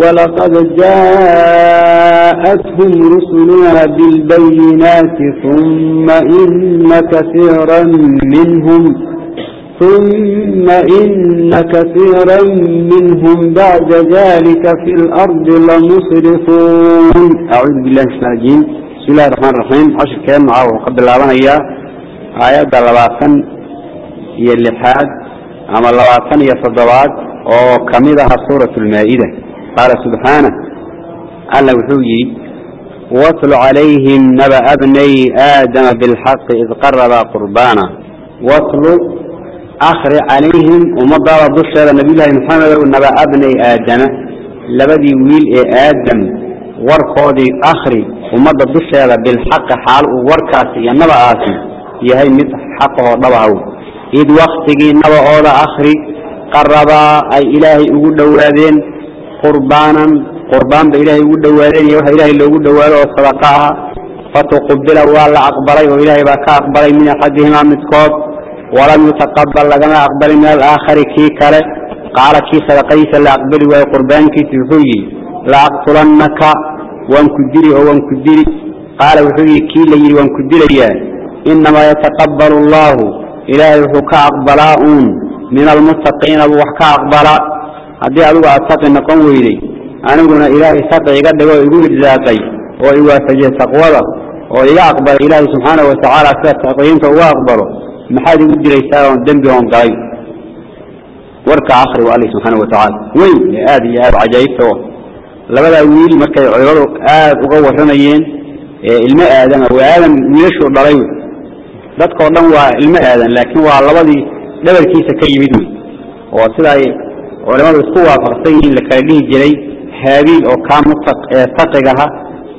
ولقد جاءتهم رسلنا بالبينات ثم إن كثيرا منهم ثم إن كثيرا منهم بعد ذلك في الأرض لمسرفون. أعوذ بالله من الرجيم. بسم الله الرحمن الرحيم. عشر كلام معه قبل الله إياه آيات اللباطن هي اللحاد أما اللباطن هي صدوات وكمدها سورة المائدة. qaala subxaana alla wuxuu yidhi watlu calayhim naba bnay aadama bilxaqi id qarabaa qurbaana watlu akhri calayhim ummadaada dusheeda nabiyulaahi maxamedow naba bnay aadama labadii wiil ee aadam warkoodii akhri ummadda dusheeda bilxaqi xaal uu warkaasi iyo naba'aasi yahay mid xaqahoo dhabahaw id waktigii naba'ooda akhri qarabaa ay ilaahay ugu dhowaadeen qurbaanan qurbaanba ilahay ugu dhawaadeen iyo waxa ilaahay loogu dhawaado oo sadaqa ah fatuqbila waa la aqbalay oo ilaahay baa ka aqbalay min axadihimaa midkood. Walam yutaqabal lagama aqbalin min alaakhari kii kale. Qaala kii sadaqadiisa la aqbali waayo qurbaankiisa wuxuu yidhi laaqtulannaka waan ku diri oo waan ku diri qaala wuxuu yidhi kii la yidhi waan ku dirayaa innamaa yataqabbalu allaahu ilaahay wuxuu ka aqbalaa uun. Min almuttaqiina buu wax ka aqbalaa. Haddii adigu aad saqi noqon weyday aniguna ilaahay saqi iga dhigo igu irsaaqay oo i waafajiyey taqwada oo iga aqbalay ilaahay subxaanahu watacaala sida taqiyiinta uga aqbalo maxaad igu diraysaa oon dembi oon galay warka akri wa alle subxaanahu watacaala weyn ee aada iyo aada cajaa'ibta oo wiil markay culimadu aada uga warramayeen ee ilmo aadama waa aadam wiilashuu dhalay dhan waa ilmo aadan laakiin waa labadii dhabarkiisa ka yimid wey oo sidaa culimadu isku waafaqsan yihiin la dhihi jiray haabiil oo kaa mutaq ee taqigaha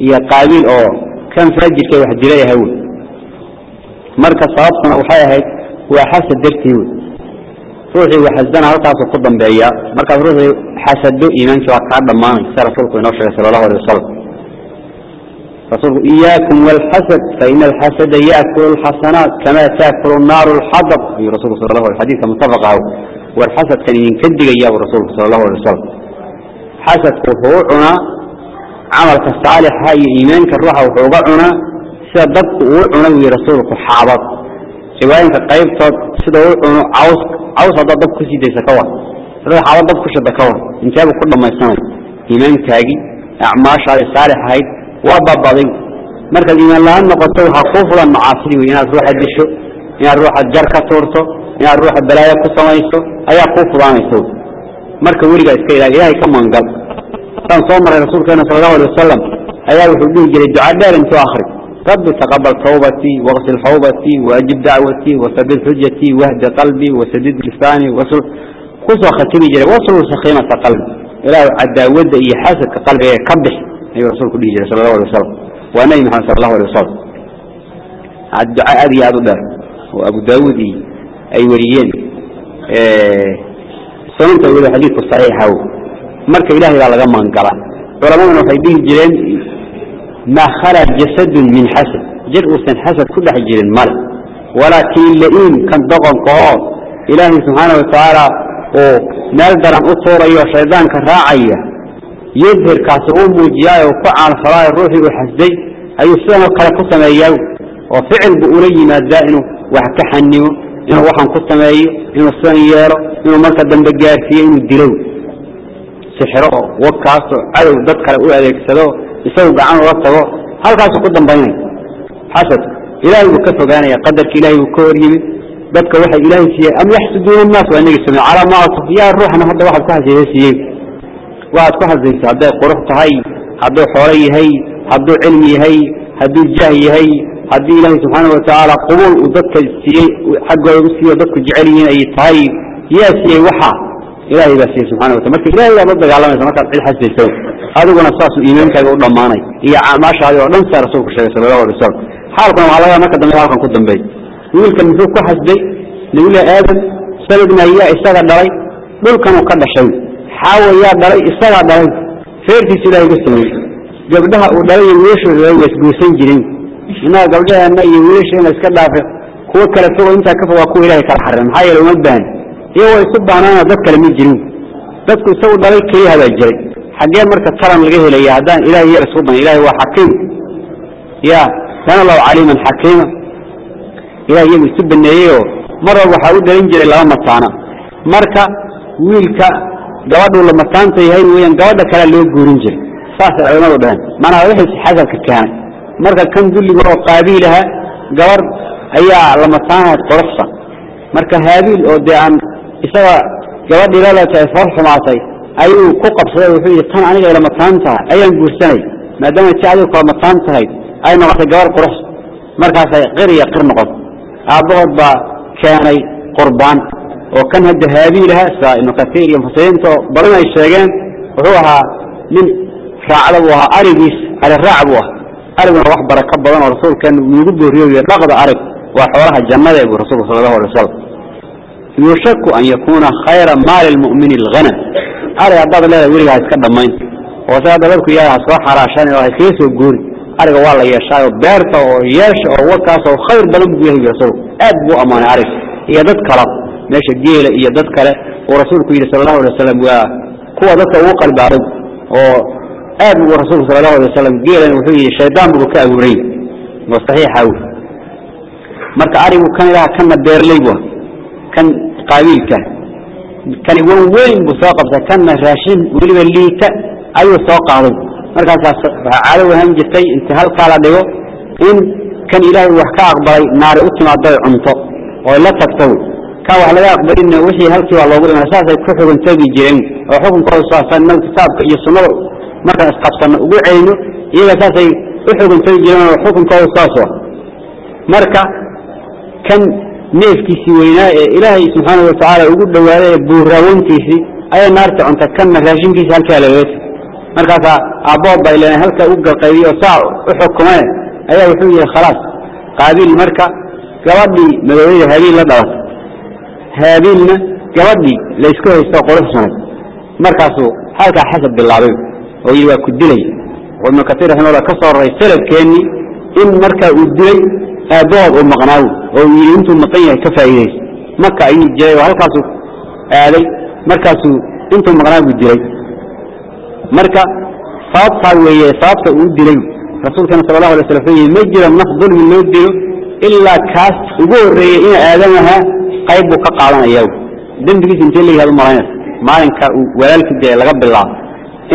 iyo qaabiil oo kan faajirka wax dilay aha wey marka sababtuna waxay ahayd waa xasad dartii wey ruuxii waxasdana halkaasuu ku dambeeya markaas ruuxii xasado iimaankii waa kaa dhammaanay sida rasuulku inoo sheegay sala allahu alay wasalam rasuulku iyaakum walxasad faina alxasada yaakulu alxasanaat kama taakulu naaru alxadab ayuu rasuulku sala allahu alay xadiidka muttafaqahu والحسد كان ينكدق يا رسول صلى الله عليه وسلم. حسد كفوعنا عمل كالصالح هاي إيمانك الروح وحوقعنا سيدك وعنا وي رسولك حابط سواء كقيب سيدا وعنا عوص عوص هذا ضبك سيدي سكوا سيدا حابط ضبك شد كوا انتابه كل ما يسمعون إيمانك هاي أعماش هذه الصالح هاي. waa babaday markaad iimaan laaan noqoto waxaa kuu fulan macaasidi wey inaad ruuxa disho inaad ruuxa jar ka tuurto inaad ruuxa balaayo ku samayso ayaa kuu fudaanaysa marka weligaa iska ilaali ilahay ka mangal. Saan soo maray rasuulkeena sal allahu alay wasalam ayaa wuxuu dhihi jiray duca dheer intuu akri rabbi taqabal tawbatii waqsil xawbatii waajib dacwatii wasabir xujatii wahdi qalbii wasadid lisaanii wasul. Kusoo khatimi jiray waslul sakiimata qalbi. Ilaahu cadaawadda iyo xasadka qalbiga ka bix ayuu rasuulku dhihi jiray sal allahu alay wasalam waa nebi maxamed sal allahu alay wasalam duca aad iyo aada u dheer oo abu daawud iyo ay wariyeen sananta wada xadiidku saxiixaw marka ilaahay baa laga maangala. Culamaduna waxay dhihi jireen maa khalaa jasadun min xasad jir uusan xasad ku dhex jirin male. Walaakiin la-iin kan doqonkaoo ilaahay subxaana watacaala oo meel daran u tuurayo shaydaanka raacaya yudhirkaasi uu muujiyaayo ku caanfalaayo ruuxii uu xasday ayuu sidanoo kale ku sameeyaa oo ficilbu ula yimaadaa inuu wax ka xanimo inuu waxaan ku sameeyo inuu sidan yeelo inuu marka dambe gaarsiiyo inuu dilo sixiro wagkaasoo cadow dad kale u adeegsado isagu gacan ula tago halkaasuu ku dambaynaya xasad ilaahay buu ka fogaanaya qadarka ilahay buu ka horyimid dadka waxay ilaahay siiyey am yaxsuduuna annaas waa inagii samey calaa ma asuf yaa hadda waxaad ku xasiida siiyey waad ku hadlaysaa hadday qurux tahay hadduu xoolo yahay hadduu cilmi yahay hadduu jah yahay haddii ilaahay subxaana watacaala qubuul uu dadka siiyey xaggooda u siiyo dadku jecel yihiin tahay yaa siiyey waxa ilaahay baa siiyey subxana wataala marka ilaahay baad la dagaalamaysa markaad cid xasbaysan adiguna saasuu iimaankaaga u dhammaanay. Iyo maashaadi oo dhan saa rasuulku sheegay sala allahu alay wasalam xaalkan waxaa laga marka dambe halkan ku dambey wiilkan muxuu ku xasbay nabilah aadam sanadna ayaa isaga dhalay dhulkanuu ka dhashay waxaa weyaan dhalay isagaa dhalay. Reerkiis ilahay ka sameeyey. Gabdhaha uu dhalay iyo wiilashooda wasguursan jiren inaga gabdhaheena iyo wiilasheena iska dhaafe kuwa kala fogo intaa ka fog waa kuwa ilahay kala xarre maxaa yeele uma baahan iyagoo isu baanaana dad kale ma jirin. Dadku isagu dhalay keliyaha baa jiray. Xaggee marka taran laga helaya haddaan ilahay yar isku dan ilahay waa xakiim. Ya kaana allahu caliiman xakiima. Ilahay iyagu isu baneeyeyoo. Mar walba waxaa u dhalin jiray laba mataana. Marka wiilka gabadhu lamasaanta yahay weyaan gabadha kalea loo guurin jiray. Saasay culamadu dhaheen manaa wixii sixasanka keenay. Marka kan dulliga oo qaabiilaha gabar ayaa lamasaanahayd quruxsa marka haabiil oo dee aan isaga gabadhii laleetahay foor xumaatay ayuu ku qabsaday. Wuxuu yidhi tan aniga ilamasaan tahay ayaan guursanay maadaama si adigu kalamasaan tahay ay noqotay gabar qoroxsan markaasay qir iyo qir noqotay aabahood baa keenay qurbaan oo kan hadda haabiilaha saa ibnu kasiir iyo mufasiriinta oo badan ay sheegeen wuxuu ahaa nin raacda buu ahaa arigiis ari raac buu ahaa. Ariguna wax baraka badan oo rasuulkan nuugu booriyo iyo dhaqda arig waa xoolaha jannada buu rasuulku sala allahu alay wasalam yushaku an yakuuna khayra maali lmu'mini alghanam. Ariga haddaad leedahay weliga ha iska dhammayn. Oo se hadda dadku yaa ha soo xaraashan oo ha iskaga soo guuri ariga waa la yeeshaayo beerta oo yeesha oo warkaas oo khayr badan buu yahay rasuulku. Aad buu ammaanay ariga iyo dad kale meesha geela iyo dad kale uu rasuulku yidhi sala allahu alay wasalam waa kuwa dadka ugu qalbi adag oo aad buu rasuulku sala allahu alay wasalam geelana wuxuu yidhi shaydaan buu ka abuuray. Oo saxiixa wy marka arigu kan ilaha kanna beerley bu kan qaabiilka kani wan weyn buu soo qabtay kanna raashin weliba liita ayuu soo qaaday. Markaasaas waxaa caado wahan jirtay inta halkaa la dhigo in kan ilaahay wax ka aqbalay naari u timaado ay cunto oo la tagto kan wax laga aqbalina wixii halkii baa loogu imanay saasay ku xugun tagi jireen oo xukunkooda saasan inagu kitaabka iyo sunnada markaan isqabsanno ugu celino iyaga saasay u xugun tagi jireen oo xukunkooda saas marka kan neefkiisii weynaa ee ilaahay subxaana watacaala ugu dhawaaday ee buuraawantiisii ayaa naarta cunta kanna raashinkiisa halkaa lagaga markaasaa aabbood ilan halkaa u galqaybiyo saa u xukumee ayaa wuxuu yihi khalaas qaabiil marka gabadhii madoobada haabiil la dhalatay haabiilna gabadhii laysku haysto quruxsanay markaasuu halkaa xasab bilaabay oo yidhi waa ku dilay. Wuxuu ibnu kasiir raximahullah ka soo raray sanadkeennii in markaa uu dilay aabbahood uu maqnaaw oo uu yidhi intuu maqan yahay ka faa'iidaysa maka ayuu jiray oo halkaasuu aaday. Markaasuu intuu maqnaa buu dilay. Marka sababtaa weeye sababta uu dilay allahu alay slam wuxuu yidhi ma jiro naf dulmi loo dilo ilaa kaas ugu horreeyey ina aadamaha qayb buu ka qaadanaya dembigiisa intee la yihahdo malaynaysa maalinka uu walaalkii dilay laga bilaabo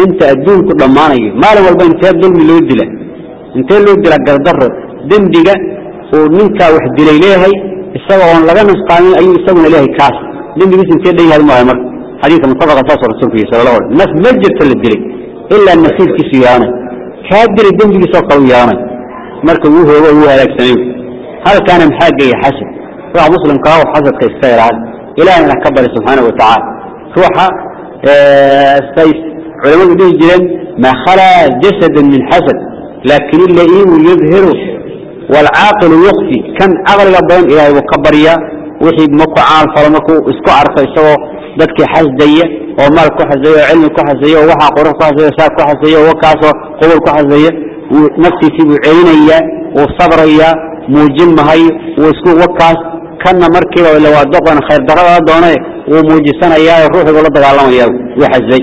inta adduunku dhammaanayo maalin walba intee dulmi loo dila? Intee loo dila gardarro? Dembiga uu ninkaa wax dilay leeyahay isaga oon laga nusqaamin ayuu isaguna leeyahay kaas. Dembigiisa intee dhan yahay malahay marka xadiidka muttafaqa saasoo rasuulku yihi sala allahu alay naf ma jirto la dilay ilaa nasiibkiisu yeelanay kaa dilay dembigiisoo kale u yeelanay ruuxa muslimka ah oo xasadka iska ilaali ilaahayna ka bari subxaanahu watacaala ruuxa eh, say culimadu dhihi jireen maa khalaa jasadan min xasad laakin ilaiimu yudhiru waalcaaqilu yukfi kan caqliga badan ilaahay buu ka baryaa wixii markuu caal falo markuu isku arko isagoo dadkii xasdaya oo maal ku xasdaya oo cilmi ku xasdaya oo waxaa qurux ku xasdaya saa ku xasdaya oo kaasoo qubur ku xasdaya. Naftiisii buu celinayaa wuu sabrayaa muujin mahayo wuu isku wakaas kana markiiba ila waa doqon khayr darada doonay wuu muujisanayaa ruuxigu la dagaalamayaa wuu xasbay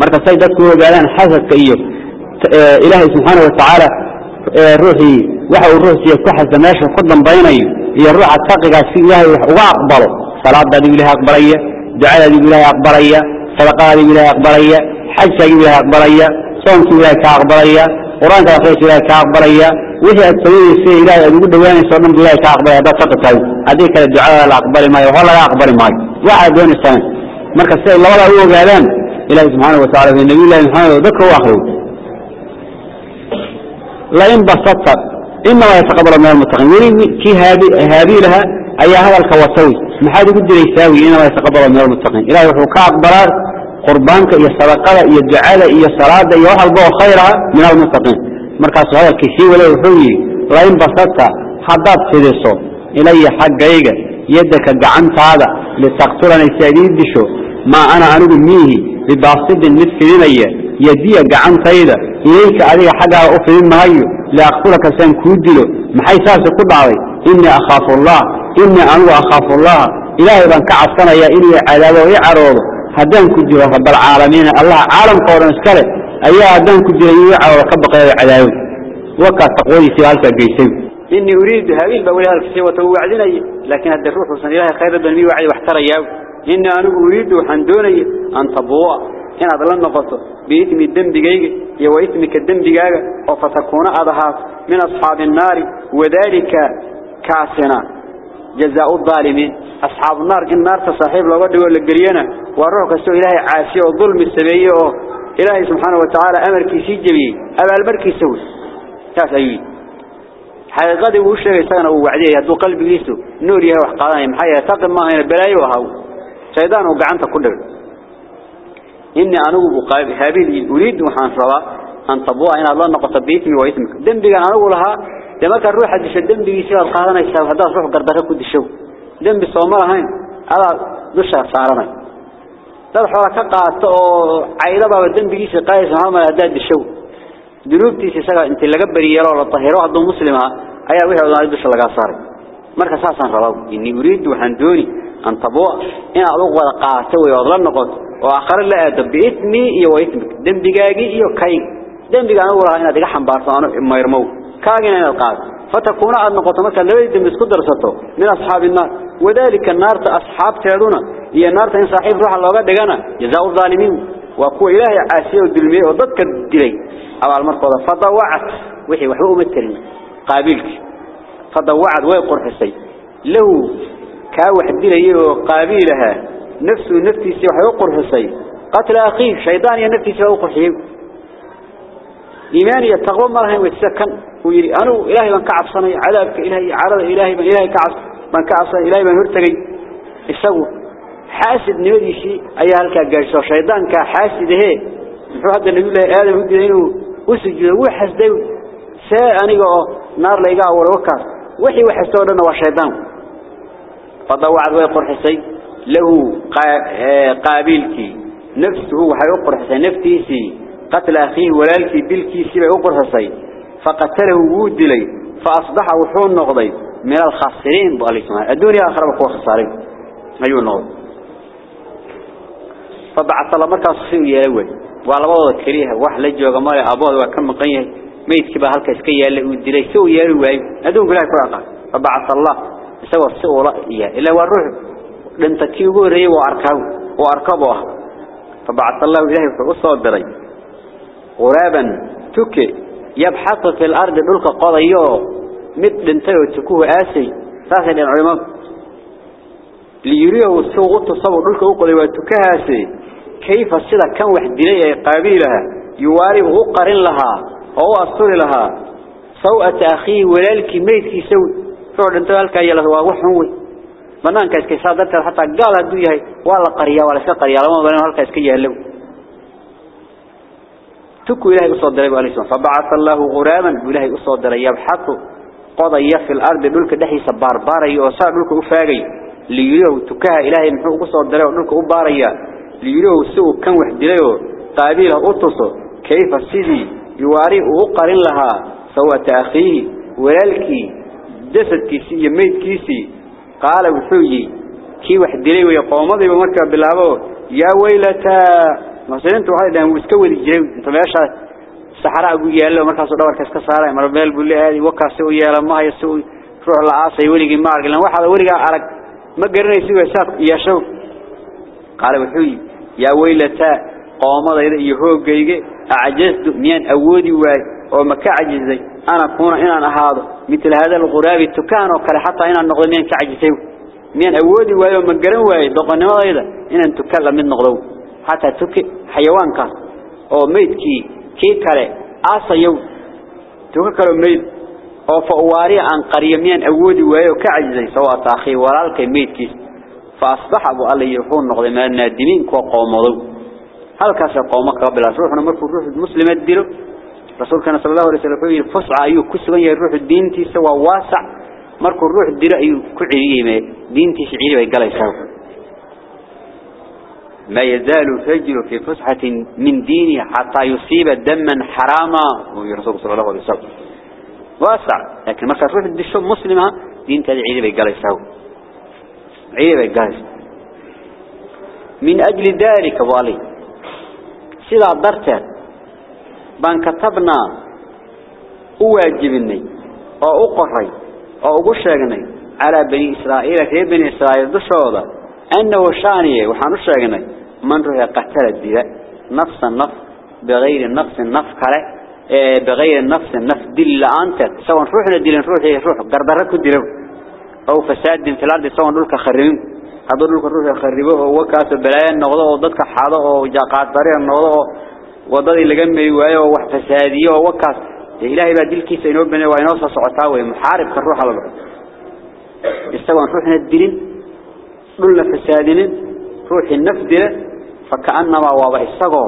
marka say dadku ogaadaan xasadka iyo ilaahay subxaana watacaala ruuxii waxa uu ruux ku xasda meesha ku dambaynayo iyo ruuxa taqigaa si ilaahay wax uga aqbalo. Salaadaadiibu ilahay aqbalaya ducadaadiibu ilahay aqbalaya sadaqadaadiibu ilahay aqbalaya xajkaadiibu ilahay aqbalaya soomkiibu ilahay kaa aqbalaya qur'aanka akhriska ilahay kaa aqbalaya. Wixii aad samayaysa ilahay aad ugu dhawaanaysa o dhan bu ilahay kaa aqbalaya. Haddaad saqa tahay haddii kale ducada la aqbali maayo hor laga aqbali maayo. Waxaad doonaysane marka siay labadaa u ogaadaan ilahi subxaana watacala nabiy llahi maxamed oo dadka u akriyo lain basata inamaa yataqabal min almutaqiin weli kii haabiilaha ayaa hadalka watawi maxaad ugu diraysaa wy inamaa yataqabal min almutaqiin ilahay wuxuu ka aqbalaa qurbaanka iyo sadaqada iyo ducada iyo salaada iyo wax walba oo khayra min almustaqiim markaasuu hadalkii sii wuxuu yidhi lain basata haddaad fidiso ilaya xaggayga yaddaka gacantaada litaqtulanii si aad ii disho maa ana anigu miihi bibaasidin mid fidinaya yadiya gacantayda ilayka adiga xaggaaga u fidin maayo liaqtulaka siaan kuu dilo maxay saasi ku dhacday? Inii akhaafu allah innii anigu akhaafu allaha ilaahay baan ka cabsanayaa inuu cadaabo i caroodo. هدان كودلو رب العالمين الله عالم قولا اسكاله أيها هدان كودلو يعروض كبقى عذابه وكا تقوي سيالك قيسيو إني أريد هذه بولها الكسي وتوعدني لكن هذا الروح وصن إلهي خير بنمي وعي واحترى ياو إني أنا أريد وحندوني أن تبوء إن هذا نقصه بإثم الدم دقيقة يو إثمك الدم دقيقة وفتكون أضحى من أصحاب النار وذلك كاسنا جزاء الظالمين أصحاب النار إن النار تصاحب لو بدوا للقرينة والروح كسو إلهي عاسية وظلم السبيئة. إلهي سبحانه وتعالى أمر كيسي جبي أبا المر كيسوي تاس أيوي حقيقة وشيء يسكن أبو وعدية؟ يدو قلب يسو نور يهو حقاني محيا تقم ما هنا بلاي وهو شيطان وقعنت كله إني أنا بقاب هابيل أريد وحان روا أن تبوع إن الله نقص بيتي وإثمك. أنا أقول لها. لما كان روح حدش الدنبي يصير القادنا يساوي هذا روح قردك كود الشو دنبي صومرة هين هذا دشة صارنا تروح ولا كقعت عيلة بابا الدنبي يصير قايس هم هذا الشو دنوبتي سيسا انت اللي قبل يرى ولا طهيروا عضو مسلمة أيها وحي الله دشة لقى صار. مركز أساسا روا إني أريد وحان دوني أن تبوع إن أدوق ولا قاعتوي وظل نقط وآخر لا أدب بإثمي إيو إثمك. دم دقاقي إيو كاي دم دقاقي أولا إنا دقا حنبارتانو إما يرمو. كاقنا إنا القاد فتكون أد نقط مثلا لو يدم اسكدر ستو من أصحاب النار. وذلك النار أصحاب تيرونا هي النار إن صاحب روح الله قد دقانا. جزاء الظالمين. وأكو إلهي عاسيه الدلمية وضدك الدلي أو المرقضة فضوعت. وحي وحي أمترين قابلك. فضوعت ويقر حسي له كاوح الدلي قابلها نفسه نفتي سي وحي يقر حسي قتل أخيه. شيطان يا نفتي سي إيماني التقوى مرهم ويتسكن ويري أنا إلهي من كعب صني عذابك إلهي عرض إلهي من إلهي كعب من كعب صني إلهي من هرتقي. السوء حاسد نودي شيء أيها لك قرشة شيطان كحاسد هي. هذا النبي الله آدم هدي إنه وسجد وحسد ساء أنيقه نار ليقع ولا وكاس وحي وحسده لنا وشيطان. فضوعت ويقر حسي له قابلك نفسه وحيقر حسي نفتيسي قتل أخيه ولالك بالكيسي ويقر حسي فقتله وود لي فأصبح وحون نقضي. من الخاسرين بقالي سماء الدنيا آخر بقوة خسارين أيوه النقض فبعث الله مركز صفير يلوي وعلى بعض الكريهة واحد لجوا غمالي أبوه وكم قيه ميت كبا هلك إسكي يلي ودي لي سوي يلوي أدون كلها كراقة فبعث الله. سوى السوء رأيه إلا والروح لن تكيبوا ري وأركبوا وأركبوا فبعث الله إلهي. فأصوا الدري غرابا. تكي. يبحث في الأرض دلك قضيه مثل انتهوا تكوه آسي. ساسا للعلماء ليريه السوء التصور دلك أقضي وتكهاسي كيف السيدة كان واحد دليل قابلها يوارب غقر لها. أو أصر لها. سوءة أخيه ولالك ميت كي سوي روح انتو هالك يلا هو وحوي بنان كاسكي صادرت حتى قال يهي ولا قرية ولا سا قرية لما بنان هالك اسكي يهلو تكو إلهي أصدر أبو عليه فبعث الله غراما إلهي أصدر يبحث قضي في الأرض دولك دحي سبار باري وصار دولك أفاقي ليريه تكاها إلهي محوق أصدر دولك أباري ليريه سوء كان وحدليه قابيله أطسه كيف السيدي يواري وقرن لها سوى أخيه ولالكي جسد كيسي يميت كيسي قال وحوي كي وحدليه ويقوم ذي بمركب بالعبو يا ويلتا انتو waxay dhahan iska wadi jiray inta meesha saxara ugu yeelo markaas dhabarka iska saaray mar meel buu leeyahay wakaas uu yeelo ma haysto ruux la aasay waligi ma arag lan waxa waliga arag ma garanaysi weesaad yeesho qaal wuxuu yaa weylata qoomadayda iyo hoogayga acjaztu miyaan awoodi waay oo ma ka cajizay ana kuna inaan ahaado tukaan oo kale hatta inaan noqdo miyaan ka cajisay miyaan awoodi waay oo ma garan waay doqonimadayda inaan tukaan la mid noqdo حتى تك حيوان كان أو ميت كي كي كله أصيو تك كله ميت. أو فواري عن قريمين أودي وياه كعجزي. سواء تأخي ولا الك ميت كيس فأصبح أبو الله يكون نقد ما النادمين كقومضوا هل كاس قومك قبل أسروح نمر في الروح المسلم الديرو رسول كان صلى الله عليه وسلم يقول فصع أيو كسبا يروح الدين تي سوا واسع. مركو الروح الديرو أيو كعريه دين تي شعيري ويقال يساوي ما يزال فجر في فسحة من دينه حتى يصيب دما حراما. ورسول صلى الله عليه وسلم. واسع. لكن ما تروح الدشو مسلمة دين تدعي عيدي بيقال يساو عيدي بيقال من أجل ذلك والي سيدا درتها بان كتبنا أواجبني أو أقشغني على بني إسرائيل كيف بني إسرائيل؟ دشو أنه شانية وحانو شاقني من روح قتل الدلاء نفس النفس بغير نفس النفس كله بغير نفس النفس دل أنت. سواء روحنا دل روح روح. قردرك الدلو أو فساد في الأرض سواء دولك خربين هذول دولك روح خربوه وكاس بلايا النغضة وضدك حاضة وجاقات طريق النغضة وضد اللي جنبي وياه وح فسادية وكاس إلهي بدل كيس إنه بنا وينوصى صعتاوي محارب كالروح على الأرض سواء روحنا الدلين دول فسادين روح النفس دي فكأنما وابا إساقو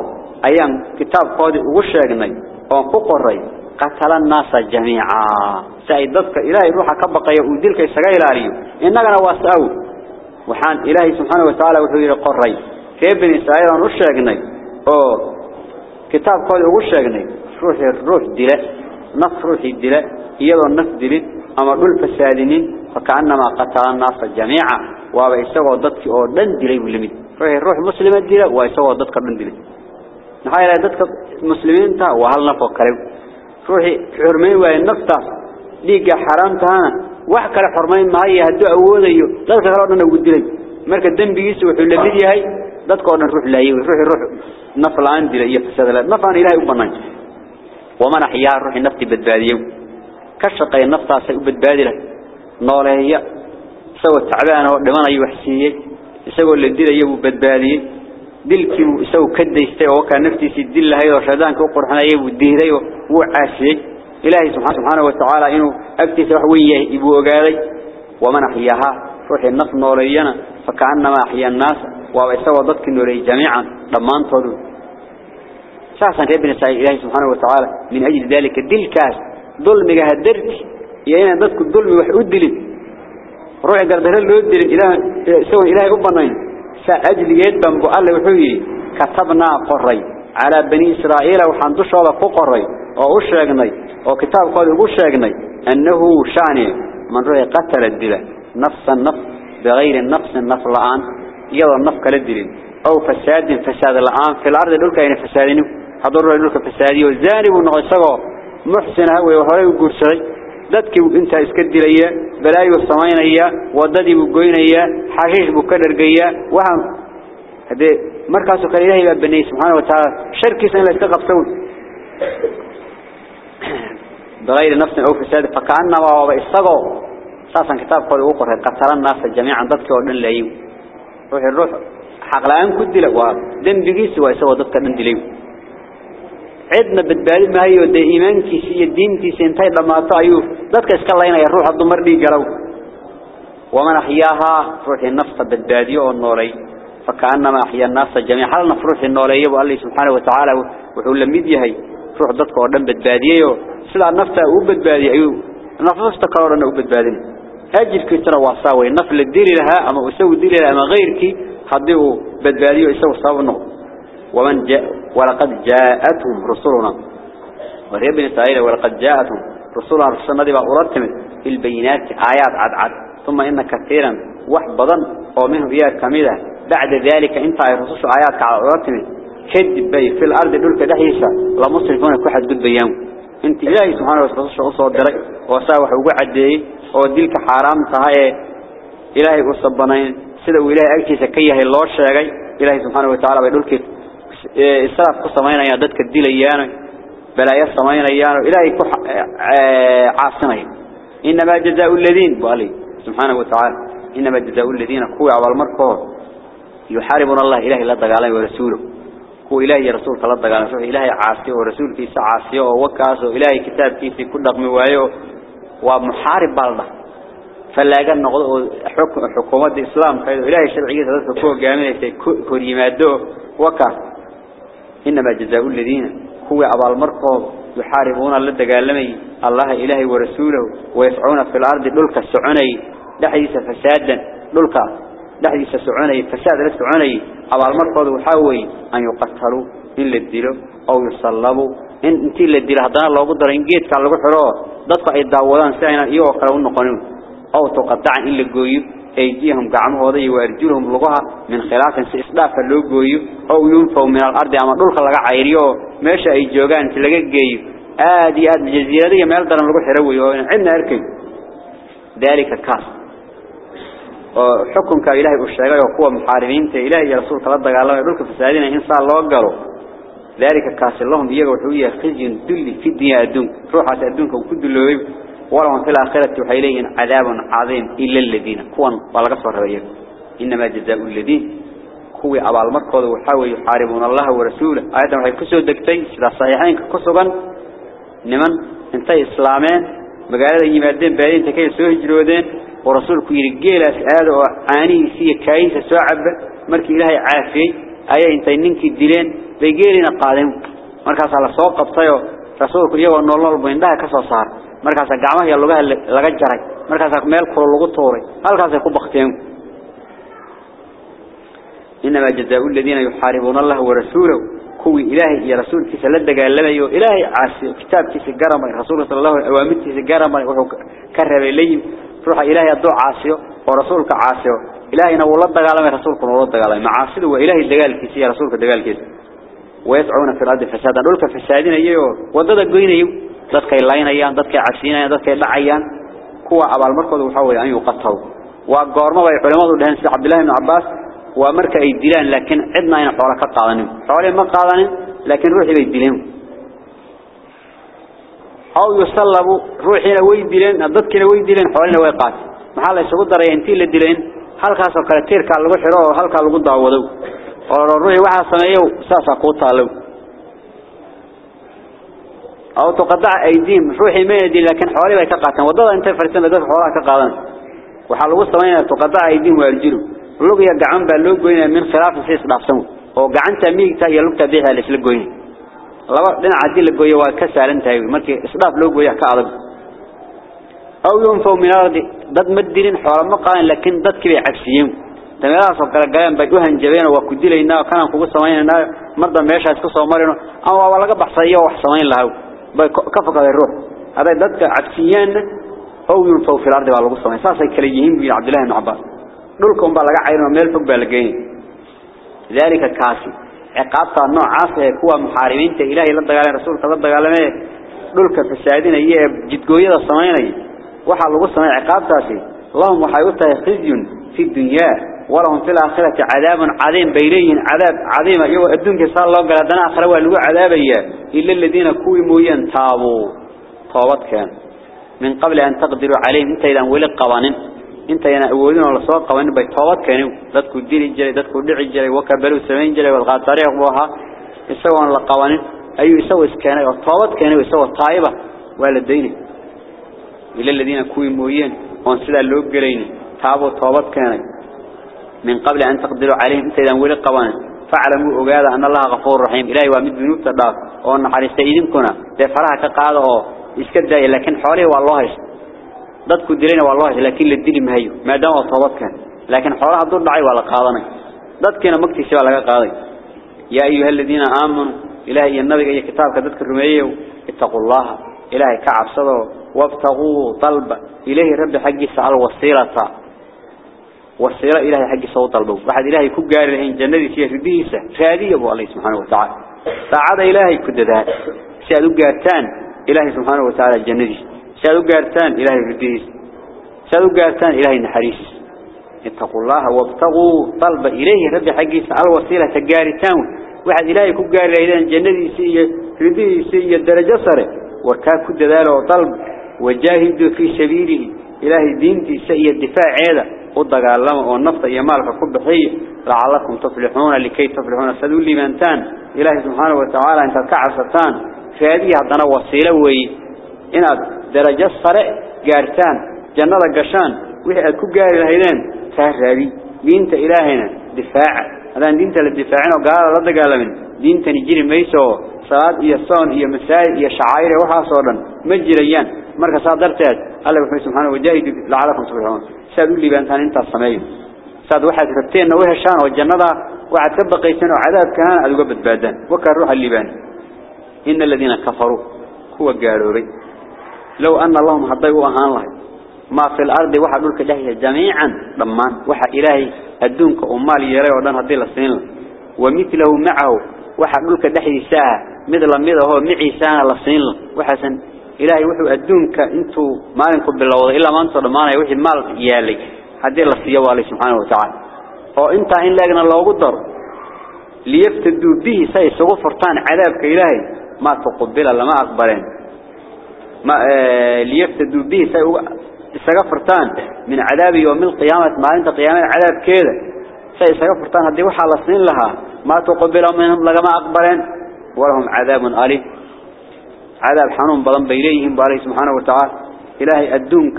أيام كتاب قادي وشاقني وانققري قتل الناس جميعا. سيدتك إلهي روحا كبقى يؤدلك إساقا إلهي. إننا واسأو وحان إلهي سبحانه وتعالى وحيري قري. كيف بن إسرائيل وشاقني أو كتاب قادي وشاقني روح الروح دلاء نفس روح الدلاء يضع النفس دلاء أما دول فسادين فكأنما قتل الناس جميعا. waaba isagoo dadkii oo dhan dilay uu روح روح مسلمة ديلا ويسوى ضدك من ديلا نحايا لأدتك مسلمين تا وهل نفو كريم. روحي حرمين وهي النقطة ليك حرام تهانا وحكا لحرمين ما هي هدو أولا ايو ضدك خلالنا نقود ديلا مالك الدم بيس وحو اللي بيدي هاي. ضدك ونا روح لا ايو روحي روح نفل عن ديلا ايو فساد الله نفعنا إلهي وبنان ومن أحيا روحي نفتي بدباديو كشقي النفطة سيبدبادي له نوله هي. سوى التعبان ودمان ايو حسيني u isagoo la dilayo buu badbaadiyey dilkii buu isagoo ka daystay oo ka naftiisii dil lahayd oo shaydaanka u qurxinayay buu diiday oo wuu caasiyey ilaahay subxaanahu wa tacaala inuu agtiisa wax weyn yahay ibuu ogaaday waman axyaaha ruuxii naf nooleeyana fakaannama axya annaas waaba isagoo dadkii nooleeyey jamiican dhammaantoodu saasaan reer bani israa'iil ilaahay subxaanahu wa tacaala min ajli dalika dilkaas dulmiga hadarti iyo dadku dulmi wax u dilin روح قردر لو دين إله سوى إله أبنين سأجليت بنبو الله وحوي. كتبنا قري. على بني إسرائيل وحندش هذا قري. أو أشرقني أو كتاب قال أشرقني. أنه شاني من روح قتل الدلة. نفس النفس. بغير النفس النفس الآن. يلا النفس كالدلين أو فساد فساد الآن. في الأرض دولك يعني فسادين حضر دولك فسادي والزاني ونغسقه محسن هوي وهوي وقرسي dadkii inta iska dilaya balaayo sameynaya wadadii buu goynaya xashiish buu ka dhargaya waxaan hadee markaas kale ilaahay baa baneeyay subxaanahu wa ta'ala sharkiisa in la iska qabto بغير نفس أو فساد فكأنما وابا إستغو ساسا كتاب قول أقرأ قتل الناس جميعا ضدك ودن لأيو روح الروح حق لأن كد لك ودن بقيس ويسوى ضدك دن لأيو عدنا بدبالي ما هي ودي إيمان كيسي الدين كيسي انتهي لما طايو. ذاتك اسكالينا يروح الضمر لي قلو. ومن أحياها روح النفس بدبادي والنوري. فكأنما أحيا الناس جميعا. حال نفروح النوري يبو الله سبحانه وتعالى وحول لميدي هي روح ضدك ودن بدبادي سلا النفس أو بدبادي أيو. نفس تكرر أنه بدبادي أجل كتنا وعصاوي النفل الدير لها أما أسوي الدير لها أما غيرك. حديه بدبادي ويسوي صابنه. ومن جاء ولقد جاءتهم رسلنا. وهي بن إسرائيل ولقد جاءتهم رسلنا رسلنا دي بأورتهم البينات آيات عد عد. ثم إن كثيرا وحبضا ومنهم إياه كميدة بعد ذلك انت رسول آيات على أورتهم كذب بي في الأرض دولك دحيسة لا مصرفون كحد قد بيان إنت إلهي سبحانه وتعالى أصوى الدرق وساوح وقعد دي وديلك حرام تهاي. إلهي أصبنين سيدو إلهي أكتسا كيه الله الشيغي إلهي سبحانه وتعالى بيدولك إسراف قصمين يا ددك الدليان بلايا سمين يا إلهي كح عاصمين إنما جزاء الذين بألي سبحانه وتعالى. إنما جزاء الذين كوي على المركور يحاربون الله إلهي لا دقالين ورسوله. هو إلهي رسول الله دقالين إلهي عاصي ورسول كيس عاصي ووكاس وإلهي كتاب كيس كل رقم وايو ومحارب بالله. فلا يقال نقض حكم حكومة الإسلام. إلهي شرعية ذلك كوه قامين كوريمادو وكاس إنما جزاء الذين هو أبا المرقب يحاربون الله دقالمي الله إلهي ورسوله ويسعون في الأرض دلك السعوني. لحديث فسادا. دلك. لحديث السعوني فساد للسعوني أبا المرقب يحاول أن يقتلوا إن للدلو أو يصلبوا. إن انتي للدلو هدانا الله قدر. إن جيت كان لقو حروه ضدك إداودان سعينا إيوه وقلون قانون أو تقطع إن لقويب أيديهم قعمه وضي وأرجلهم لغها من خلاف إصلاف اللوجوي أو ينفوا من الأرض أما دول خلق عيريو ماشى أي تلاقي جي آدي آد جزيرة دي ما يقدر نلقوا حروي عندنا أركن ذلك كاس حكم كإلهي والشيء وقوة محاربين إلهي يا رسول الله قال في سعيدنا إنسان الله قالوا ذلك كاس اللهم يجوا حوية خزي دل في الدنيا الدون روحة الدون وكل اللي ولهم في الآخرة حيلين عذاب عظيم إلا الذين. كون ولا قصر رأيك إنما جزاء الذين. هو أبا المركض وحاول يحاربون الله ورسوله. أيضا وحي كسو دكتين. سلا صحيحين كسوغا نمن. انتي إسلامين. مقالة يمادين بعدين تكي سوه جرودين. ورسولك يرقيل أسعاد وعاني سيا كايسة سوعب. مركي إلهي عافي أي انتي ننكي الدلين. بيقيلين قادم. مركز على سوق قبطيو. رسولك يوى أن الله البيندها كسو صار. Markaas gacmaha iyo lugaha laga jaray markaas meel kula lagu tooray halkaas ay ku baqteen inama jazaa'u alladina yuharibuna Allah wa rasulahu kuwi ilaahi iyo rasuulkiisa la dagaalamayo ilaahi caasi kitaabkiisa garamay rasuulka sallallahu alayhi wa sallam garamay wuxuu ka rabay ruuxa ilaahi adoo caasiyo oo rasuulka caasiyo ilaahina wuu la dagaalamay rasuulkuna wuu la dagaalamay macaasidu waa ilaahi dagaalkiisa iyo rasuulka dagaalkiisa ويسعون في الأرض فسادا دولك فسادين ايو ودada goynayo dadkay laynayaan dadkay casiinayaan dadkay dhacayaan kuwa abaal markooda waxa weey ayuu qataw waa goorma way culimadu dhahan sida Abdullah ibn Abbas waa marka ay dilaan laakiin cidna ayna xoolo ka qaadanin xoolo ma qaadanin laakiin ruuxi bay dileen aw yusallabu ruuxina way dileen dadkina way dileen xoolina way qaat maxaa la isugu daray intii la dileen halkaas oo kale tiirka lagu xiro halka lagu daawado oo ruuxi waxa sameeyo saasa ku taalo أو تقطع أيديهم روحي ما يدي لكن حوالي بيك قاتن وضع أنت فرسان بدك حوالي كقادن وحلو الصمين تقطع أيديهم ويرجلوا لوج يجعن باللوج بين من خلاف سيس نفسهم وجعن تميك تهي لوج تبيها ليش لجوين لو لنا عدل لجوي وكسر أنت هاي مركي إصلاف لوج ويا كعرب. أو ينفوا من الأرض. ضد مدين حوالي ما قان لكن ضد كبي عكسيهم. تمام سو kala galeen bay u hanjabeen waa ku dilaynaa kana kugu sameeynaa marda meesha isku soo marino ama waa laga baxsayo wax sameyn lahaw بي كفق على الروح. هذا دتك عتيان أو ينفوا في الأرض على قصة إنسان سيكليهم في عبد الله معبد نلكم بلقى عينه ملفق بلقين ذلك كاسي. عقابة نوع عاصي هو محاربين تهيله لن تقال رسول قد تقال ما نلك في السعيدين إيه جدقوية السمين إيه وحا لقصة عقابتها سي اللهم حيوتها خزيون fi dunya ولهم في الآخرة عذاب عظيم. بيلين عذاب عظيم. يو الدنيا صار الله قال دنا آخر والو عذابية إلا الذين كوي موين تابوا. طاوت كان. من قبل أن تقدروا عليهم. إنت إذا ولي قوانين. إنت إذا أولين ولا صوت قوانين. بي طاوت كانوا ذاتكو الدين الجري ذاتكو الدعي الجري. وكبلوا سمين جري والغاطاري أغبوها يسوون القوانين أيو يسوي إسكاني وطابت كانوا يسوي طائبة. والدين إلى الذين كوي مويين وانسلا اللوب قلين تابوا توبت كانك من قبل أن تقدروا عليهم إذا ولي القوان فعلموا أجاذا أن الله غفور رحيم. إلهي وامد بنوب تدار وأن حريست إذنكنا لفرها كقاذا إسكد جاي لكن حوالي والله إش ضد كدرين والله إش لكن للدين مهيو. ما دام توبت كان لكن حوالها ضد عي ولا قاضنا ضد كنا مكتشف على قاضي. يا أيها الذين آمنوا. إلهي النبي أي كتاب كدت كرميه اتقوا الله. إلهي كعب صدره. وابتغوا طلب إلهي رب حقي سأل وصيرته وسيرة إلهي حق صوت طلبه واحد إلهي كجار الحين جندي فيها في ديسة فهذه أبو الله سبحانه وتعالى. فعاد إلهي كده ده سيادو جارتان إلهي سبحانه وتعالى جندي سيادو جارتان إلهي في ديس سيادو جارتان إلهي نحريس. اتقوا الله وابتغوا طلب إلهي رب حق سأل وسيرة تجار تاون واحد إلهي كجار الحين جندي سي في ديسة درجة صار وكا كده ده طلب. وجاهد في سبيله. إلهي دينتي سي الدفاع هذا ودغالما أو نفط يا مالك كبخي لعلكم تفلحون لكي تفلحون سدوا لمنتان اله سبحانه وتعالى انت كعرفتان فهذه هدنا وسيله وهي ان درجه سره غارتان جنده غشان وهي كو غاري لهينن تهرادي دينت الهنا دفاع هذا دينت للدفاعين وقال لا دغالمين دينت نجري ميسو صلاه يا صون يا مساء يا شعائر وها سودن ما جليان marka sa darteed alle subhanahu wa ta'ala wajahidu la'alakum subhanahu wa ta'ala liibantaan inta sameeyo saad waxaad rabteen oo heshaan oo jannada waxaad ka baqaysan oo cadaabkaan aad uga badbaadaan waka ruuxa liiban inna alladina kafaru kuwa gaaloobay لو أن اللهم هضيوا أهان الله ما في الأرض واحد دولك دهيه جميعا ضمان واحد إلهي الدونك أمال يرى ودان هدي لسنين ومثله معه واحد دولك دهيه ساعة مثل ماذا هو معي ساعة لسنين وحسن إلهي وحو الدونك انتو ما لنكم بالله إلا ما انتو ضمانا يوحي مال يالي. هدي لسيه عليه سبحانه وتعالى. وانت إن لقنا الله قدر ليفتدوا به سيسوغ فرطان عذابك إلهي. ما تقبل لما أقبلين ما ليفتدوا به سيغفرتان من عذاب يوم القيامة. ما أنت قيامة عذاب كذا سيغفرتان هذه وحا لصنين لها. ما تقبل منهم لما أقبلين ولهم عذاب أليم. على الحنون بلن بيليهم بالله سبحانه وتعالى. إلهي أدونك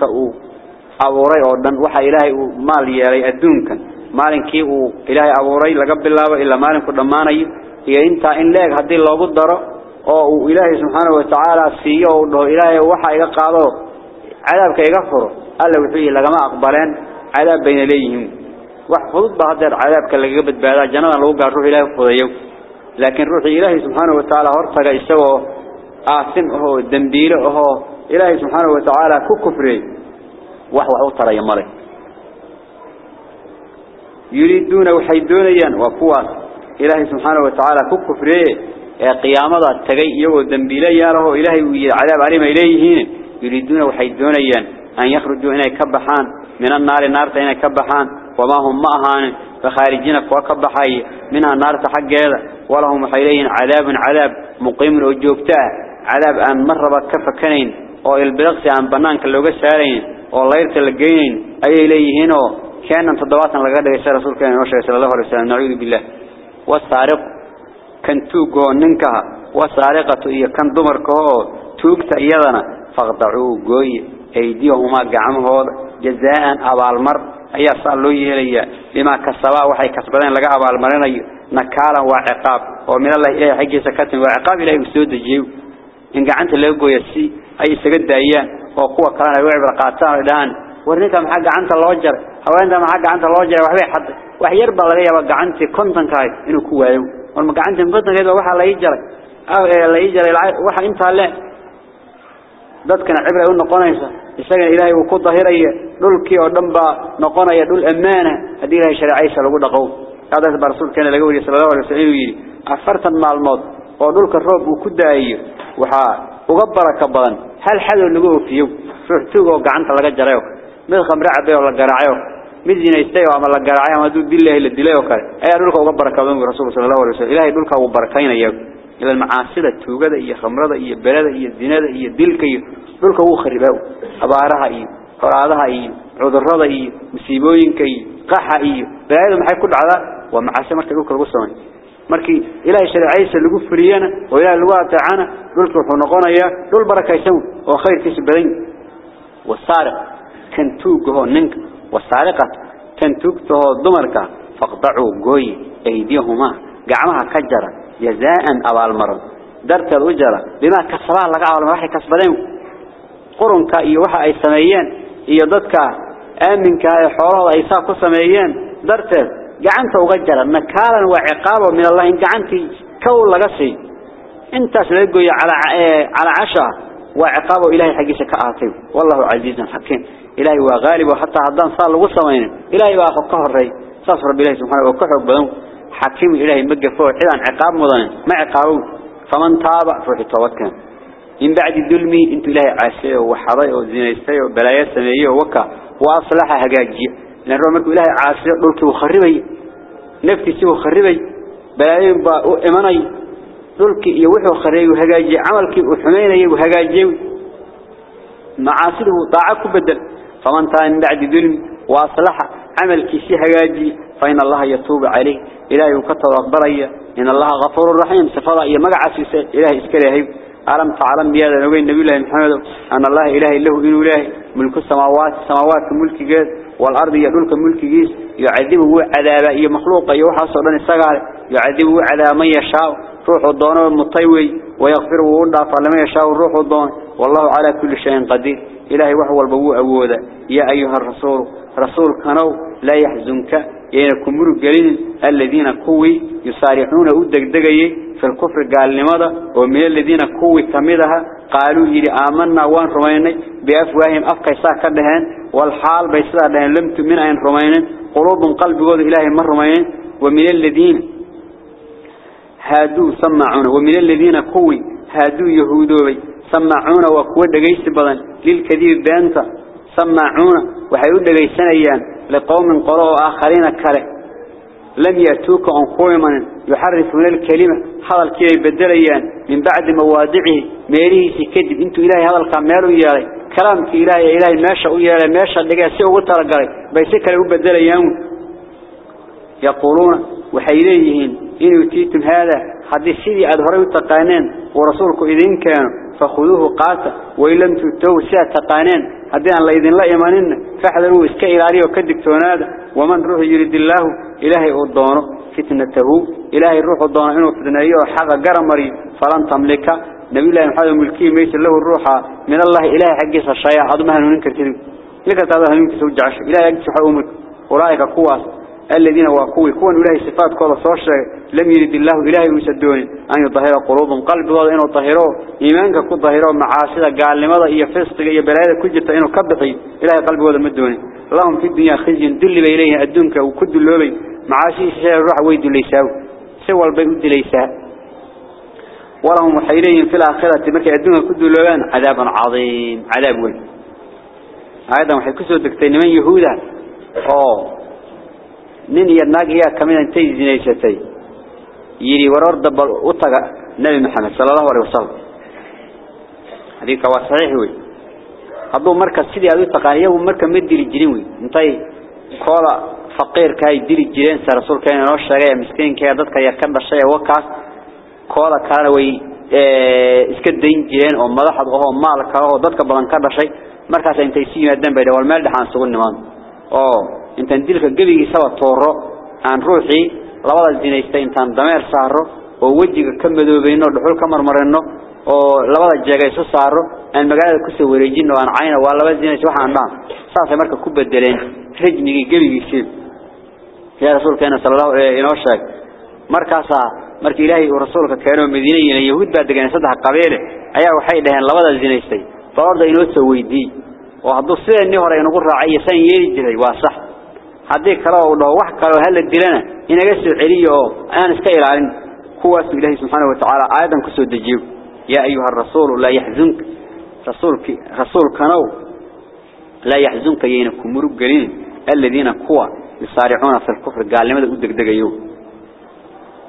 أبو ري أردن. وحا إلهي مالي يلي أدونك مالين كي إلهي أبو ري لقب الله إلا مالين كل ماني إيا إنتا إن ليك هدي الله بدر أو إلهي سبحانه وتعالى سيئة إلهي وحا إلا قادو عذابك يغفر ألا وفيه لقما أقبالين عذاب بين ليهم وحفظت بهدر عذابك اللي قبت بهذا جنبا لو قال إلهي فضيو لكن روح إلهي سبحانه وتعالى هرطك إستوى آسن أهو الدنبيل أهو. إلهي سبحانه وتعالى كو وحو أغطر يمالي يريدون وحيدونيا وفوا إلهي سبحانه وتعالى كو كفري. إيه قيامة التقي يو الدنبيل يا له إلهي عذاب عليم إليهين. يريدون وحيدونيا أن يخرجوا هنا كبحان من النار النار هنا كبحان وما هم معهان. فخارجين كوا كبحاي. منها النار تحقيا ولهم حيلين عذاب عذاب. مقيم الوجوبتاه. عذاب أن مرة كف كنين أو البلغس عن بنان كاللوغة سارين والله يرتلقين أي إليهين كان تضواتنا لقد يسار رسول كان صلى الله عليه وسلم نعوذ بالله والسارق kan tuugo ninka wasaariqatu iyo kan dumarka oo tuugta iyadana faqdacuu gooy aydiyahuma gacmahooda jazaan abaalmar ayaa saa loo yeelaya lima kasaba waxay kasbadeen laga abaalmarinayo nakaalan waa ciqaab oo min Allah ilaahay xaqiisa ka tin waa laga gooyo si ay isaga daayaan oo kuwa kalena ay wicib qaataan dhaan warninka maxaa gacanta loo jaray haweenta maxaa gacanta loo jaray waxbay xad wax yar baa laga yaabaa gacantii kontonka inuu ku waayo والما قعنت مفتنا كده وحا لا يجري أو لا يجري وحا انت له dadkana cibra u noqonaysa isaga ilaahay uu ku dahiraya dhulkii oo dhanba noqonaya dhul amaana hadii ilaahay sharciisa lagu dhaqo hada bar rasuulkeena laga wariyo sallallahu alayhi wasallam yiri afartan maalmood oo dhulka roob uu ku daayo waxa uga baraka badan hal xado lagu oofiyo ruuxtugo gacanta laga jarayo mid khamra cabay oo la garaacayo mid zinaystay oo ama la garaacay ama duu billahi la dilay oo kale ayaa dhulka uga barakadan rasuulka sallallahu alayhi wasallam ilaahay dhulka uu barakaynaya ila macaasida tuugada iyo khamrada iyo belada iyo zinada iyo dilka iyo dhulka uu kharibaa abaaraha iyo qolaadaha iyo cudurrada iyo musiibooyinka iyo qaxa iyo belayadu maxay ku dhacdaa waa macaasi marka dhulka lagu sameeyo markii ilaahay sharciisa lagu fuliyana oo ilaahay lagu ateecana dhulku wuxuu noqonayaa dhul barakaysan oo khayrkiisa badan wasaariq kan tuugaho ninka wasaariqat kan tuugtaho dumarka faqdacuu gooy aydiyahuma gacmaha ka jara jazaan abaalmaran darteed u jara bima kasbaa laga abaalmarin waxay kasbadeen qurunka iyo waxa ay sameeyeen iyo dadka aaminka ah xoolahooda ay saa ku sameeyeen darteed gacantii kow laga sii intaas laga gooyo cala cala casha waa ciqaabo ilaahay xagiisa ka aatay wallahu casiizun xakiim ilaahay waa gaalib hatta haddaan saa lagu sameeyeen ilaahay baa ka horeey saas rabbi ilaahay subhanahu wa ta'ala badan حكيم إلهي مقفوه حيث عقاب مضان ما عقابه فمن تابع روح توكل من بعد ظلمي انتو إلهي عاسيه وحضيه وزينيستيه وبلايا سميه ووكا وأصلح هجاجي لأن رمك إلهي عاسيه دولك وخربي نفتي سوى خربي بلايا إماني دولك يوحي وخربي وهجاجي عملك وحميني وهجاجي معاصره طاعك بدل فمن تابع من بعد ظلمي وأصلح عملك سي هجاجي فإن الله يتوب عليه. إلهي وكتب أقبرية إن الله غفور رحيم. سفضاء يمقع إلهي إسكاليه ألم تعلم بهذا نبي الله محمد أن الله إلهي له إنه إلهي ملك السماوات السماوات ملك جاد والأرض يدلك ملك جيس يعذبه عذابا إيه مخلوقا يوحى صدان السقال يعذبه عذاب من يشاء روح الضان المطيوي ويغفره وضع فلما يشاء الروح الضان والله على كل شيء قدير. إلهي وحو البوء أودا يا أيها الرسول رسول كانوا لا يحزنك. كمروا قليل الذين كوي يصارحون أودك دقي في الكفر قال لماذا؟ ومن الذين كوي كمدها قالوا يري آمنا وأن رميني بأفواههم أفكي ساكدهن والحال بيسرع لهم لم تمن أين رميني قلوب قلب قول إلهي من رميني ومن الذين هادوا سمعون. ومن الذين كوي هادوا يهودوي. سمعون وكوى دقيس بدن. للكذيب بأنت سمعون. وحيود دقيسانيان لقوم قرأوا آخرين كره لم يأتوك عن قوما يحرفون الكلمة. هذا الكلمة بدليان من بعد موادعه ميريه سكدب إنتو إلهي هذا الكامل ويالي كلامك إلهي إلهي ما شاء ويالي ما شاء لقى سيء وترقى بيسك له بدليان يقولون وحيليهن إن يتيتم هذا. حديث سيدي أدهروا تقانين ورسولك إذن كانوا فخذوه قاتا وإن لم تتوه سيئة تقانين. هدين الله إذن لا إيمانين فاحذروا إسكا إلاري وكدك توناد ومن روح يريد الله إلهي أدونه فتنته إلهي الروح أدونه إنه فتنائيه حق قرمري. فلن تملك. نبي الله محمد ملكي ميس له الروح من الله إلهي حقيس الشيء هذا مهن ننكر تلك لك هذا هل يمكن سوجعش إلهي يجب حقومك. أولئك قواس الذين وقوي كون إلهي صفات كل صوش لم يريد الله إلهي يسدون. أن يطهر قلوبهم. قلب الله إنه طهره إيمانك كل طهره معاصدة قال لماذا؟ إيا فسق. إيا بلايا كجرت إنه كبطي إلهي قلب هذا مدوني. اللهم في الدنيا خزي. دل بإليه. أدونك. وكد اللوبي. معاشي سير الروح ويد ليساو سوى البيت ليسا ولهم حيرين في الآخرة مكة الدنيا كدوا لوان. عذابا عظيم. عذاب ولي. هذا محي كسر دكتين من يهودا؟ أوه. من يناقيا كمين انتي زنيشتي يري ورور دبال اتقى نبي محمد صلى الله عليه وسلم. هذه كواسعيه وي هذا مركز سيدي هذا اتقى إيه ومركز مدير الجنوي انتي قال فقير كاي دير الجنين سرسول كاي نوشا غير مسكين كاي ضدك يركن بشي وكاس kooda kalena way iska dayn jireen oo madaxda oo maalka oo dadka badan ka dhashay markaas intay si yimaadeen bay wal meel dhaxan sugu nimaan oo intaan dilka gabigiisaba tooro aan ruuxii labada zinaysta intaan dameer saaro oo wajiga ka madoobayno dhuxul ka marmarino oo labada jeega isu saaro aan magaalada ku soo wareejino aan cayna waa laba zinaysta waxaan dhaan saasay marka ku bedeleen rajmigii gabigiisii yaa rasuulkeena sallallahu alayhi inoo sheeg markaasa markii ilaahay uu rasuulka keenay madiina yahuud baa degan saddex qabeele ayaa waxay dhaheen labada zinaystay farda inoo soo weydii oo hadduu sideenii hore inagu raacay san yeeli jiray waa sax haddii kale uu dhaho wax kale hal dilana inaga soo celiyo aan iska ilaalin kuwaas ilaahay subhanahu wa ta'ala aayadan ku soo dejiyo ya ayuha ar-rasuul la yahzunk rasuulki rasuulkanow la yahzunka yeenakum murug galin alladina kuwa yusari'una fil kufr gaalnimada u degdegayo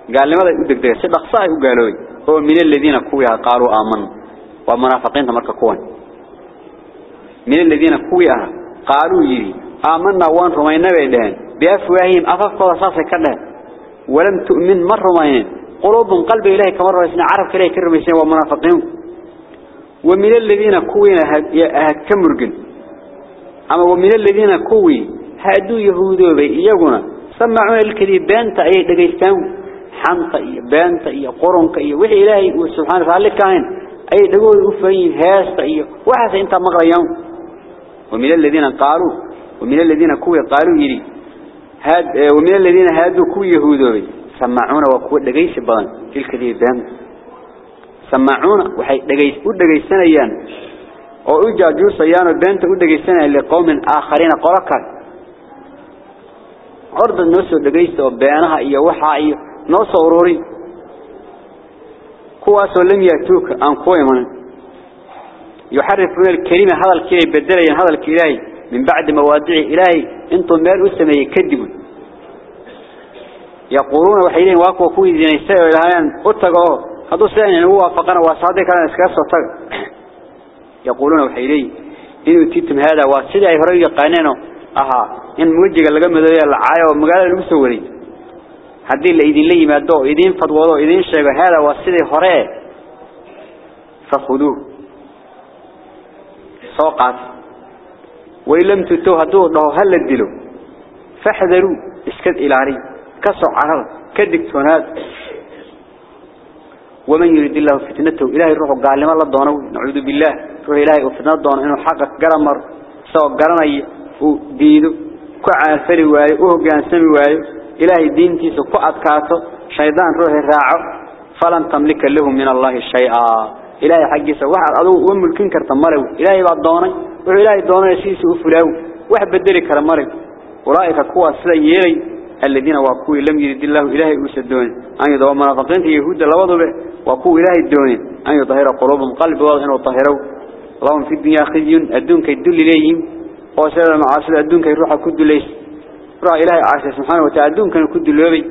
degdegay si dhaqso ay u gaalooy oo min alladina kuwa qaalu aaman wa munaafiqiinta marka kuwan min alladina kuwa qaalu yiri آمنا وان رمينا بيدهن. بأفواههم أففقوا ساسا كده. ولم تؤمن مرة ماين قلوب قلب إلهي كما رأيسنا عرب كليه كرميسين ومنافقين ومن الذين كوين كمرقن أما ومن الذين كوي؟ هادو يهودو بي إيقنا سمعون الكذب بانتا أي دقيستان. حنطا إيا بانتا إيا قرنك إيا وحي إلهي سبحانه وتعالى كاين. أي دقول أفين هاستا إيا وحسا أنت مغريان ومن الذين قالوا ومن الذين كوي قالوا يري. هاد ومن الذين هادوا كوي يهودو سمعون وكوي دقيس بان. الكذب بانتا سمعون وحي دقيس ودقيسانيان oo u jaajuusayaan oo beenta u dhageysanayaan liqowmin aakhariina qolo kale ordad noo soo dhageysta oo beenaha iyo waxa iyo noo soo ururi kuwaasoo lam yaatuuka aan ku imanin yuxarifuuna alkalima hadalkii ay bedelayaan hadalka ilaahay min bacdi mawaadici ilaahay intuu meel u sameeyey kadib yaquuluuna waxay leeyihin waa kuwa kuwii zinaystay oo ilaahayaan u tago oo hadduu sidaa inagu waafaqana waa saadii kalena iskaga soo taga يقولون وحيلي إن هذا واسد أي هري قانينه أها إن موجه لقى مدوية العاية ومقالة المسوري هذه اللي إذن لي ما دو إذن فضوضو إذن شيء هذا واسد هري فخذوه سوقات وإن لم تتوه دو له هل الدلو فاحذروا اسكد إلاري كسو عرض كدكتون هذا ومن يريد الله فتنته إلهي الروح قال لما الله دونه نعوذ بالله روح إلهي وفتنة دونه إنه حقق قرمر سوى قرني وديده كعافري واي وهجان سمي واي إلهي دين تيسو كعد كاتو شيطان روح الراعه فلن تملك له من الله شيئا. إلهي حقي سواحد أدو وملكين كرتمره إلهي بعد دونه روح إلهي دونه يسيسي وفلاو. واحد بدري كرمره أولئك كوا سلييري الذين وقوا لم يرد الله إلهي أسدون أن يضوى منافقين يهود لوضوا به وقوا إلهي الدون. أن يطهر قلوبهم قلب واضح وطهروا اللهم في الدنيا خزي الدون كيدل إليهم. وسأل معاصر الدون كيروح كد ليس رأى إلهي عاشر سبحانه وتعالى الدون كان كد لبي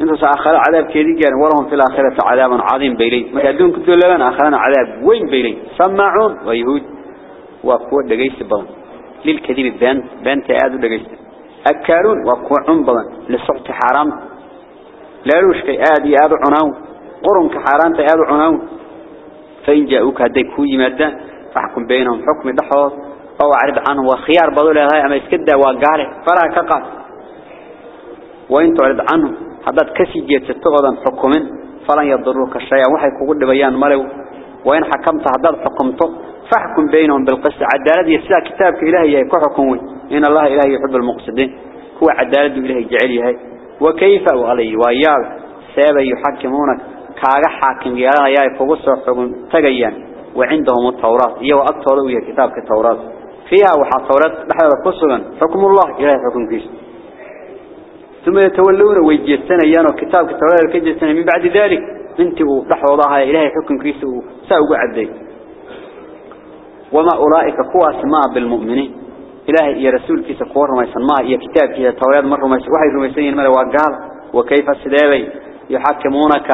انت سأخذ عذاب كيدي قال ولهم في الآخرة عذاب عظيم بيلي. ما الدون كد لبن آخرنا عذاب وين بيلي؟ سمعون ويهود وقوا دقيس بضن. للكذب بانت بانت آدو دقيس أكارون وقوا عنبضا للصحت حرام. لا لوش كي آدي آدو عناو. قرن كحرام آدو عناو. فإن جاءوك هدي كوي مادة فحكم بينهم حكم دحوظ أو عرض عنه وخيار بضول هاي أما يسكده وقاله فلا كقال وإن تعرض عنه حداد كسي جيت ستغضا حكمين فلن يضروك الشيء وحي كقول بيان ملو وإن حكمت حداد حكمته فاحكم بينهم بالقسط. عدالة يسلا كتابك إلهي كحكمه إن الله إلهي يحب المقصدين. هو عدالة إلهي جعلها وكيف وعلي وإياه سابا يحكمونك. كاغا حاكم يالا ياي فوقسو حكم تغيان وعندهم التوراة. يو أكتور ويا كتاب التوراة. فيها وحا بحر قصغا حكم الله إلهي حكم كيس ثم يتولون ويجيستان أيانو كتاب التوراة الكجيستان من بعد ذلك. انتبوا لحوضها إلهي حكم كيس ساوقوا عدي. وما أولئك قوى سماء بالمؤمنين. إلهي يا رسول كيس قوى رميسان ما يا كتاب كيس التوراة مر رميسان وحي رميسان مر وقال وكيف السدابي يحكمونك؟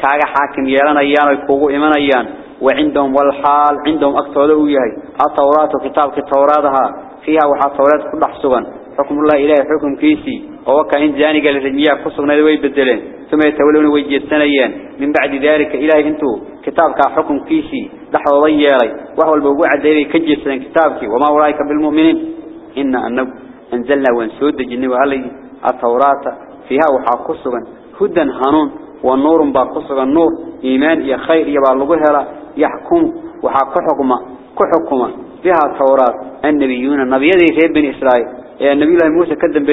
كاغا حاكم يلان ايان ويكوغو ايمان إيان. وعندهم والحال عندهم اكتوله وياي التوراة وكتاب التوراتها فيها وحا التوراة كل حسوغا حكم الله إلهي حكم كيسي. ووكا إن قال الرجمية قصغنا ذوي بدلين ثم يتولون ويجيستانيان من بعد ذلك إلهي انتو كتابك حكم كيسي. لحظة ضيالي وهو البوقوع الدليل كجيستان كتابك. وما أولئك بالمؤمنين. إن أنه أنزلنا وانسود جنوا علي التوراة فيها وحا قصغا هدى هانون والنور باقصر النور إيمان يا خير يا بالغهرة يحكم وحق حكمة كحكمة. فيها التوراة. النبيون النبي ذي بني إسرائيل. يا النبي الله موسى كذب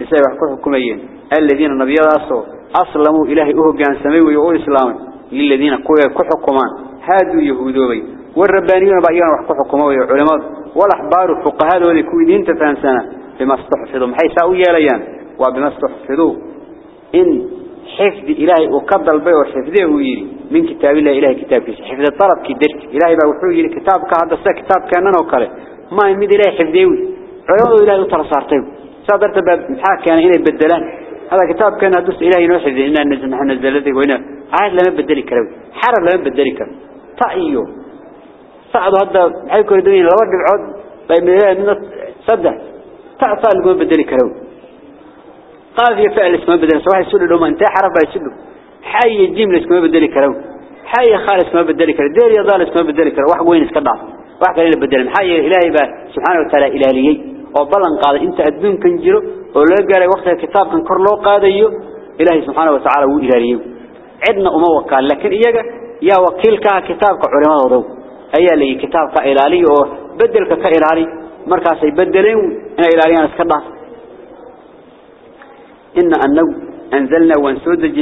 يسير حق حكميين الذين النبي أصلوا أسلموا إلهي أهو كان سمي ويقول إسلام للذين قوي كحكمان. هادوا يهودوي. والربانيون بأيان وحق حكمة وعلماء والأحبار الفقهاء ذولي كويدين تفانسنا بما استحفظوا. حيث أويا ليان. وبما استحفظوا. إن حفظ إلهي وقدر البيع وحفظه ويري. من كتاب الله إلهي كتاب كيس حفظ الطلب كدرت إلهي بقى يري. كتابك هذا السا كتاب كاننا وكاله ما يمد إلهي حفظه عيوضه إلهي وترصارته صادرت باب محاك كان إلهي بدلان. هذا كتاب كان أدوس إلهي نوحفظ إنا نزل نحن نزل لذي وإنا عاد لما بدلي كروي حرب لما بدلي كروي طائيو صعدوا هذا. حيكو الدنيا. لو رجع عود. طيب من إلهي من صدق. تعطى لقوم بدلي قال في فعل اسم بدل سواء سلو لو من تحر فاي سلو حي جيم اسم بدل كرو حي خالص اسم بدل كرو دير يضال اسم بدل كرو واحد وين اسكضع واحد قليل بدل. حي إلهي با. سبحانه وتعالى إلهي. وبلن قال إنت ادون كنجرو. ولا قال وقت الكتاب كان كرلو قاديو. إلهي سبحانه وتعالى هو الهليي عدنا وما لكن ايجا يا وكيلك كتاب كعلماء ودو. أيا لي كتاب فا الهلي وبدل كفا الهلي مركاس يبدلين. أنا الهليان اسكضع إن أنو أنزلنا وانسودج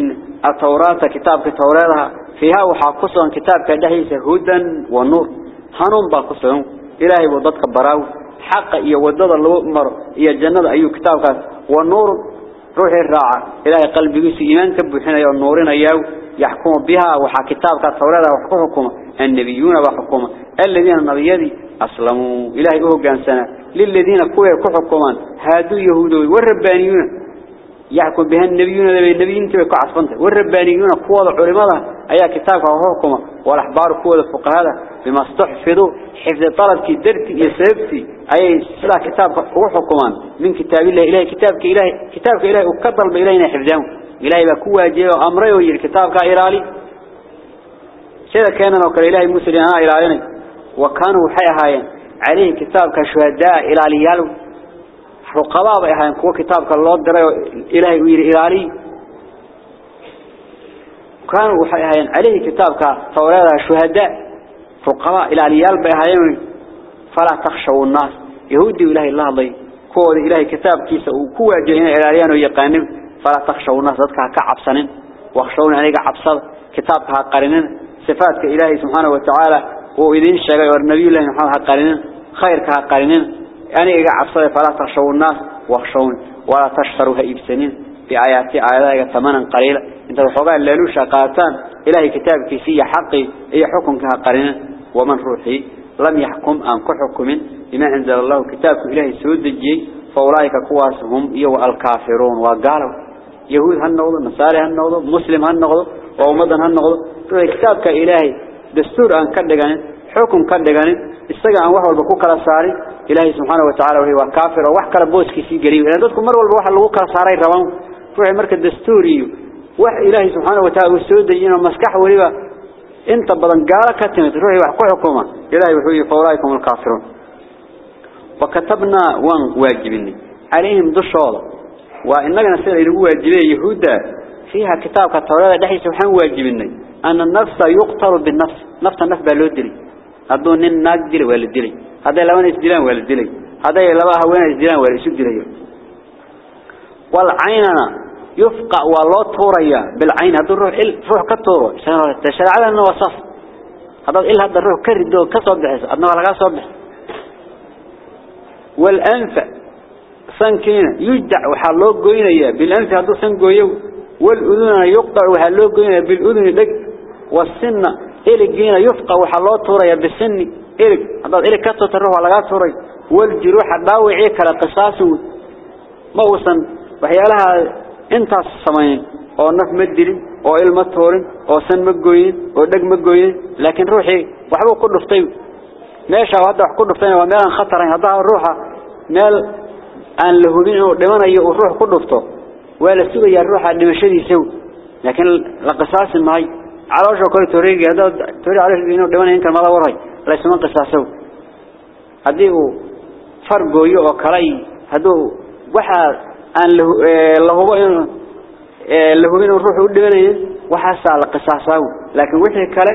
التوراة كتاب التوراة فيها وحاقصهم كتاب كدهيس هدى ونور. هنوم باقصهم. إلهي وضدك كبراو حق يوضد الله أمر. يجند أي كتابك ونور روح الراعة. إلهي قلب يسي إيمان تبوحنا ونورنا يو يحكم بها وحا كتابك التوراة وحكم النبيون وحكم الذين النبيذي أسلموا. إلهي أهو قانسنا للذين كوية كحكمان هادو يهودوي. والربانيون. يحكم بها النبيون النبيين تبقى كعصفنته والربانيون قوة علماء أي كتاب حكمة والأحبار قوة الفقهاء بما استحفظوا. حفظ طلب كدرتي يسبتي أي سلا كتاب حكمان من كتاب الله إلهي. كتابك إلهي. كتابك إلهي. وكتل بإلهينا حفظهم. إلهي بكوة جيه أمره ويجي كتابك إيرالي سيدا كان نوكر إلهي موسى لنا إيرالي وكانوا حيها عليه كتابك شهداء إلالي يالو. رقباء بأيهان كوا كتابك الله درى إلهي وير إلالي كانوا وحيهان عليه كتابك توراة شهداء رقباء إلاليال بأيهان فلا تخشوا الناس. يهودي إلهي الله الله كوا إلهي كتاب كيسا وكوا جهين إلاليان ويقانين فلا تخشوا الناس. ذاتك كعبسنين واخشون عليك عبصد كتابك قرنين صفاتك إلهي سبحانه وتعالى وإذن الشيء والنبي الله محمد قرنين خيرك قرنين. يعني إذا عبصد فلا تخشوا الناس واخشون ولا تشتروا إبسنين بآيات آيات ثمنا قليلا. إنت الحقاء اللالو شاقاتان إلهي كتاب كيسية حقي إيا حكمك قرنا ومن روحي. لم يحكم أن كحكم بما أنزل الله كتابك إلهي سود الجي فأولئك قواسهم إيو الكافرون. وقالوا يهود هالنغض نصاري هالنغض مسلم هالنغض وأمضا هالنغض كتابك إلهي دستور أن كدقان حكم كدقان isaga aan wax walba ku إلهي سبحانه وتعالى وهو كافر وح كلا بوس كسي قريب. أنا دكتور مرة الروح اللي وقر صار يروان روح مركز دستوري. وح إلهي سبحانه وتعالى والسود يجينا مسكح وليه أنت بدن قالك تنت روح وحقو حكومة. إلهي وحوي فورايكم الكافرون. وكتبنا وان واجبني. عليهم دش الله وإننا نسأل الروح جلي يهودا. فيها كتاب كتاب دحي سبحانه واجبني. أن النفس يقتل بالنفس. نفس النفس بالودري هذا نن نقدر هذا لوان إسدلان ولا دلي هذا لبا هوين إسدلان ولا إسد دلي والعيننا يفقع والله توريا. بالعين هذا الروح إل روح كتورة تشرع على أنه وصف. هذا إل هذا الروح كردو كصبح أنه ولا صبح والأنف سنكين يجدع وحلوق قوينيا بالأنف هذا سن قويو والأذن يقطع وحلوق قوينيا بالأذن لك والسن إلك جينا يفقى وحلوق توريا. بالسن إلك هذا إلك كثرة الروح على قصر والجروح الضوء عيك على قصاص موسن بحيالها أنت السمين أو نف مدري أو علم ثور أو سن مجوين أو دق مجوين لكن روحي وحبو كل رفتي ماشى وهذا وح كل رفتي وما لنا خطر. هذا الروح مال أن لهمين دمنا يروح كل رفته. ولا سوى يروح على مشي يسوي لكن القصاص ماي. على وجه كل طريق هذا طريق على إنه دمنا يمكن ما لا وراي. Kale haduu waxa aan la hubo in la hubin ruuxu u dhimanayo waxa saa la qisaasaa laakiin wixii kale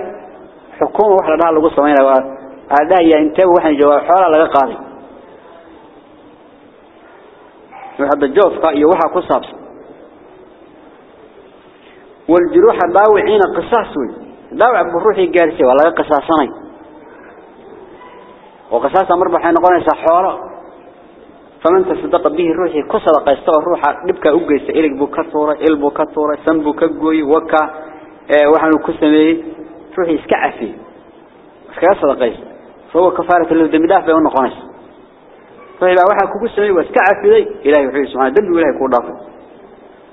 xukuuma wax la dhaha lagu sameeyaa waa هذا هي انتبه وحن جواب حوالة لغا قاضي وهذا الجوف قائي وحا قصابس والجروح الضاوعين قصاص ضاوع بروحي قارسي ولا قصاصاني وقصاص مربع حين قولنا سحوالة فمن تصدق به روحي كسر قيستوى روحا نبكى أقيس إلك بكثورة إل بكثورة سن بكقوي وكا آه وحن كسمي روحي اسكعفي اسكعفي قيستوى فهو كفارة دم دافع ونقنص فإذا واحد كوكو سمي واسكع في ذي إلهي وحيه سبحانه دم إلهي كون دافع.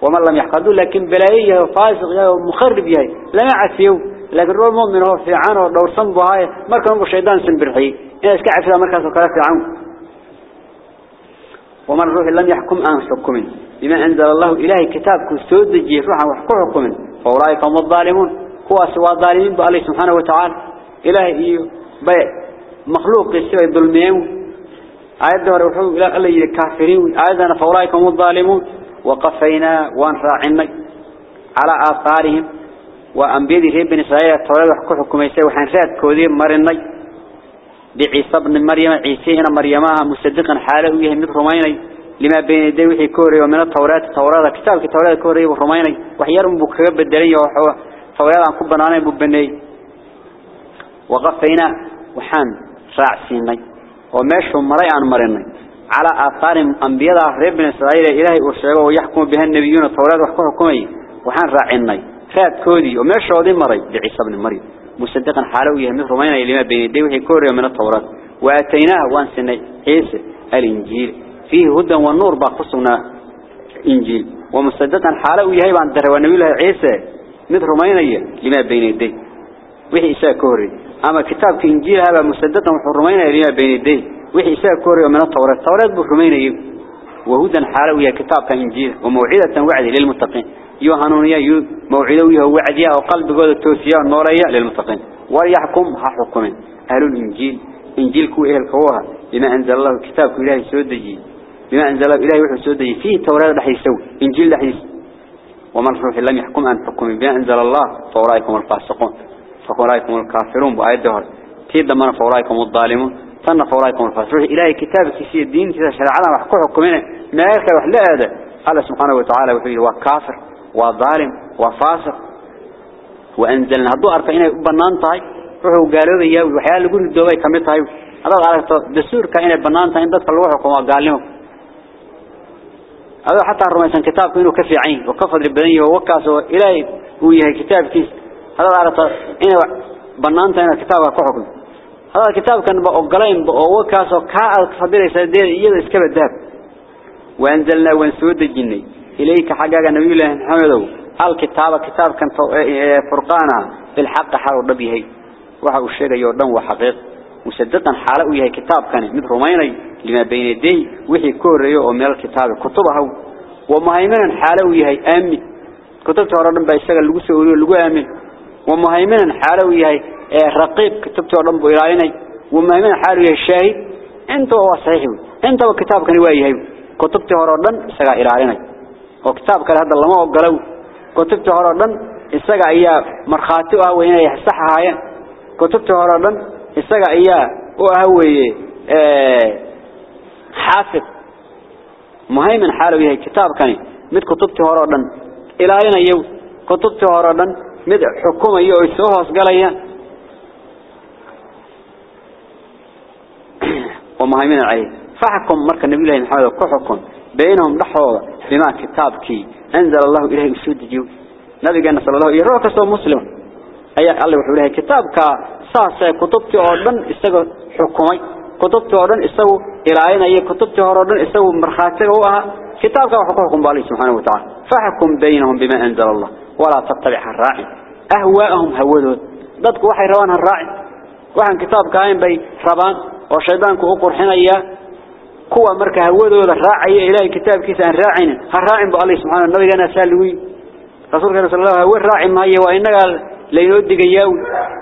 ومن لم يحقدوا لكن بلايه وفاسق ومخرب يهي لما عسيو لكن روح المؤمن هو في عانه ودور صنبه هاي مركا نبو الشيطان سنبرحي. إن اسكع في ذا مركز وكلا في عانه ومن روح لم يحكم أن حكمين بما أنزل الله إلهي كتابك سود جيه روحا وحكو حكم فأولئك هم الظالمون. هو سوى الظالمين بالله سبحانه وتعالى. إلهي بيع مخلوق يسوي الظلمين آيات دور وحو إلى الله الكافرين. آياتنا فأولئك هم الظالمون. وقفينا وانفاعنا على آثارهم. وأنبياء ريب بن إسرائيل التوراة وحكو حكم يسوي وحنفات كودين مرني. بعيسى بن مريم عيسى هنا مريمها مصدقا حاله ويه مثل رميني لما بين يدي وحي كوري ومن التوراة التوراة كتاب التوراة كوري ورميني وحيرم بكرب بالدليل وحوا توراة عن كبناني ببني. وقفينا وحان راعسيني وماشهم مري عن مرني على آثار أنبياء رب بن إسرائيل إلهي أرسله ويحكم بها النبيون التوراة وحكم حكمي وحان راعني فات كودي. وماشوا ذي مري بعيسى بن مريم. مصدقا حاله يهمه رمينا لما بين يديه وحي كوري من التوراة. وآتيناه وانسنا عيسى الإنجيل. فيه هدى والنور باقصنا إنجيل. ومصدقا حاله يهيب عن در ونبي الله عيسى مثل رمينا لما بين يديه. وحي إساء كوري. أما كتاب إنجيل هذا مصدقا وحرمينا لما بين يديه. وحي إساء كوري من التوراة. التوراة بحرمينا وهدى حاله يا كتاب إنجيل. وموعدة وعد للمتقين. يوهنونيا يو موعدويه وعديا وقلب قول التوسيا النورية للمتقين. ويحكم حكمين أهل الإنجيل إنجيل كو إهل كوها. بما أنزل الله كتاب إلهي سودجي بما أنزل الله إلهي وحي سودجي فيه توراة لحي يسوي إنجيل لحي ومن روح لم يحكم أن حكم بما أنزل الله فأولئكم الفاسقون. فأولئكم الكافرون. بآيات دهر. تيد من فأولئكم الظالمون؟ تن فأولئكم الفاسقون. إلهي كتاب كسي الدين كذا شرعنا وحكو حكمنا ما يركب وحلا هذا الله سبحانه وتعالى وحيه وكافر وظالم وفاسق. وأنزلنا هدو إنه بنان طاي روحوا قالوا لي وحيال يقول الدواء كم طاي هذا قال دستور كائن بنان طاي ضد الروح وقام قال لهم. هذا حتى الرميسان كتاب كأنه كفي عين. وكفر البنية ووكاس إلهي. هو يهي كتاب كيس. هذا قال إنه بنان طاي كتاب كحكم. هذا الكتاب كان بقولين ووكاس وكاء فضيلة يسدين يجد إسكاب الذهب وأنزلنا ونسود الجني إليك حقاق نبي الله محمد. الكتاب كتاب كان فرقانا؟ في الحق حال ربيه وحا الشيء يردن وحقيق. مصدقا حاله يهي كتاب كان. مثل رميني لما بين يديه وحي كوريو ومن الكتاب كتبه ومهيمنا حاله يهي آمن. كتبته ربنا بيشتغل لغو سؤولي لغو آمن. ومهيمنا حاله يهي رقيب. كتبته ربنا بإلهيني ومهيمنا حاله يهي الشاهد. انت هو صحيح انت وكتاب كان يهي كتبته ربنا سقا إلهيني وكتاب كان هذا الله ما أقلوا كتبته هردن إسقى إياه مرخاتي وهوين يحسحها هاي كتبته هردن إسقى إياه وهوي آه حافظ مهيمن حاله هي كتاب كان مد كتبته هردن إلى أين يو كتبته هردن مد حكومة يو يسوها سقليا ومهيمن عليه فحكم مركز النبي الله محمد كحكم بينهم لحظة بما كتابك. أنزل الله إليه أسود جيو نبي قال صلى الله عليه وسلم. مسلم. أي الله وحوله كتابك. ساسة كتبتي أردن استغل حكمي. كتبتي أردن استغل إلهين أي كتبتي أردن استغل مرخاتي هو كتابك وحكمكم بالله سبحانه وتعالى. فحكم بينهم بما أنزل الله. ولا تتبع الراعي أهواءهم هودود ضدك وحي روان الراعي وحن كتاب كاين بي ربان. وشيطانك أقر حنيا كوا مركا هودو راعي إلهي كتاب كيسان راعين هالراعين بقى الله سبحانه النبي أنا سالوي رسول الله صلى الله عليه وسلم راعي ما هي وإن قال لينودي قياو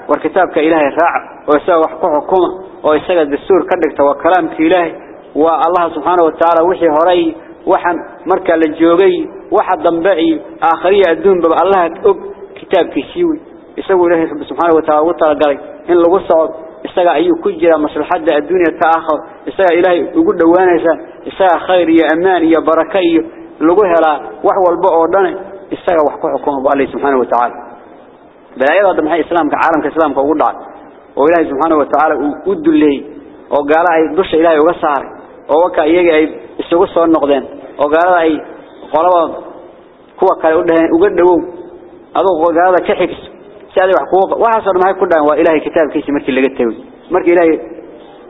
والكتاب كإلهي راع ويساو حقوق حكومة ويساو الدستور كدك توكلام كإلهي والله سبحانه وتعالى وحي هري وحن مركا للجوغي وحن ضنبعي آخرية الدون ببقى الله كتاب كيسيوي يساو الله سبحانه وتعالى وطلق إن لو صعد isaga ayuu ku jira maslaxada adduunka ta aakhir isaga ilaahay ugu dhawaanaysa isaga khayr iyo amaan iyo baraka iyo lagu helaa wax walba oo dhan isaga wax ku xukumo Allah subhanahu wa ta'ala balaayada maxay islaamka caalamka islaamka ugu dhacay oo ilaahay subhanahu wa ta'ala uu duleey oo gaala ay dusha ilaahay uga saaray oo waka iyaga ay isugu soo noqdeen oo gaalada ay qolaba kuwa kale uga dhawow adoo gaalada ka xigso شاد وحقوق وحصل معي كلها. وإلهي كتاب كيس مركي اللي جت تقول مركي إلهي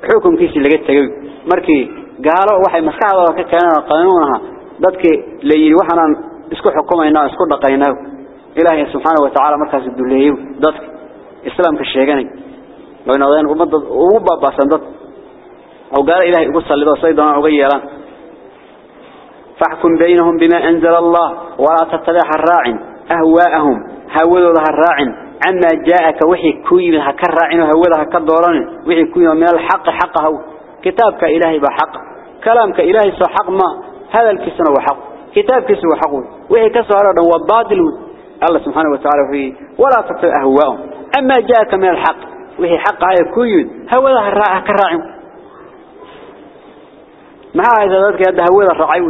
حكم كيس اللي جت تقول مركي قالوا وحي مخاوى كأنه قانونها ضدك لي وحنا اسكو حكومة إنه اسكو دقيناه إلهي سبحانه وتعالى مركز الدولية. ضدك. السلام كشيعاني وين أذان ومد وبا باسند أو قال إلهي قص اللي بصيد أنا أغيره فحكم بينهم بما أنزل الله. ولا تتبع الراعي. أهواءهم. هؤلاء الراعين عما جاءك وحي كوي من هكراعين وهودها كدوران وحي كوي من الحق حقه كتابك إلهي بحق. كلامك إلهي سو حق ما. هذا الكسن هو حق. كتابك سو حق. وحي كسر هو باطل. الله سبحانه وتعالى فيه ولا تتبع أهواءهم أما جاءك من الحق. وحي حق هاي كوي. الراع كراعين ما هذا ذلك هذا هودها الراعي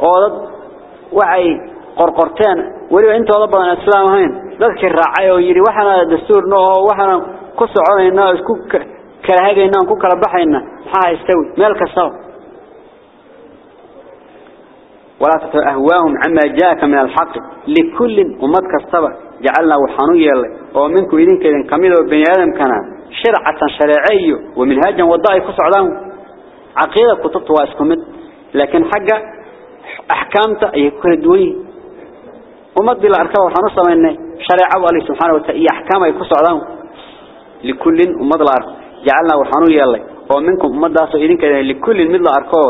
oo dad waliba intooda badan islaam ahayn dadkii raacay oo yiri waxana dastuurno oo waxana ku soconaynaa isku kala hagaynaa ku kala baxayna maxaa haystawi meel kasta ولا تتبع أهواهم عما جاءك من الحق لكل أمد كستبة جعلنا وحانوية ومنكم إذن كذن كميدة بني آدم كان شرعة شرعية ومنهاجا وضعي كسعلهم عقيدة كتبت واسكمت لكن حاجة أحكامته أي كل دوي ومد الأركان وحنص من شريعة الله سبحانه وتعالى أحكام أي كسر لكل ومد الأركان جعلنا وحنو يلا ومنكم ومد داس إذن كذا. لكل مد الأركان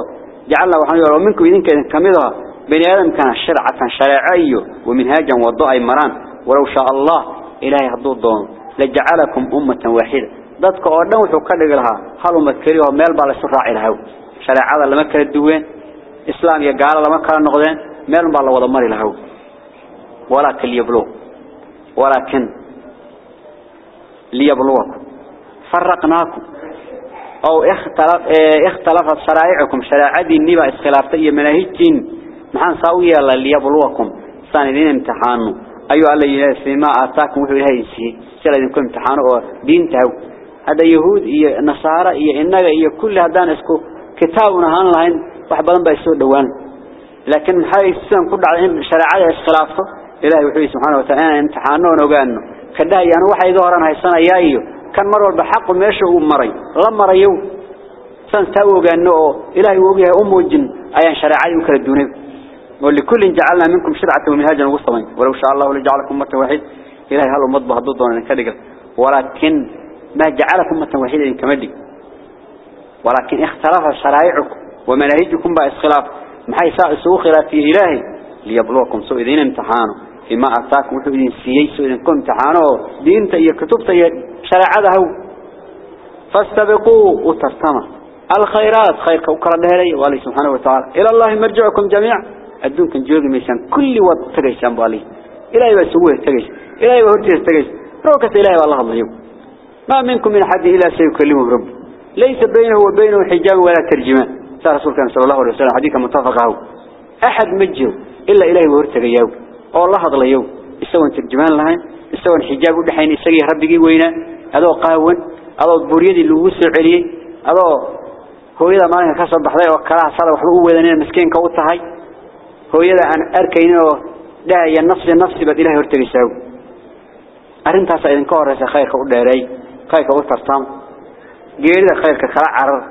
جعلنا وحنو يلا ومنكم إذن كذا. كمدها. بني آدم كان شرعة شرعية ومنهاجا وضع مران ولو شاء الله إلهي حضور دون لجعلكم أمة واحدة. ذاتك أردنا وحكا لها هل أمة كريوها ميل بالسرع إلهو. شريعة لما كانت دوين إسلام يقال لما كان نقدين ميل بالله وضع مري له ولكن ليبلو ولكن ليبلوكم. فرقناكم. أو اختلف اختلفت شرائعكم. شرائع النبا اسخلافتي مناهجين محان ساوية ليبلوكم. ساندين امتحانوا. أيها الله فيما آتاكم وحو إلهي سيه سلا إذنكم امتحانوا دينته هذا يهود نصارى إيا إنك إيا كل هدان اسكو كتابنا هان لهين badan baa soo dhawaan laakiin maxay sidan ku dhacday in إلهي وحبي سبحانه وتعالى امتحانه ونوغانه كده يعني وحي ظهران هاي السنة يايو. كان مروا بحق وميشه أمري لما ريو سنستاوه أنه إلهي وقيه أم الجن أيان شرعي وكالد دونيب ولكل جعلنا منكم شرعة ومنهاجا وصمين ولو شاء الله لجعلكم مرة واحد. إلهي هلو مضبه ضدنا كده ولكن ما جعلكم مرة واحدة كمدي. ولكن اختلاف شرائعكم ومناهجكم بإسخلاف. محيساء سوخرة في إلهي. ليبلوكم سوء ذين امتحانه. فيما أتاكم وحو إذين سيئي سوء إذين كنتم امتحانوا دينتا إيا كتبتا إيا شرعته فاستبقوا وترتمى. الخيرات خير كوكرا لهلي والله سبحانه وتعالى. إلى الله مرجعكم جميعا. أدونكم جوغ ميسان كل وقت تغيشان بالي. إلهي بسوه تغيش. إلهي بهرتيه تغيش. روكة إلهي والله الله يوم. ما منكم من حد إلا سيكلمه رب ليس بينه وبينه حجاب ولا ترجمان سأل رسول كان صلى الله عليه وسلم حديث متفقه أحد مجه إلا إلهي وهرتك يوم أو الله هذا اليوم استوى ترجمان لهين استوى حجاب ودحين يسقي ربك وينا هذا قاون هذا بريد اللي وسع عليه هذا هو إذا ما كسر بحذاء وكلاه صار وحلو وذنين مسكين كوتهاي هو إذا أن أركين ده ينص النفس بد إلهي هرتك يساو أرنتها سألين كورس خير كوداري خير كوترتام غير خير كخلع عرر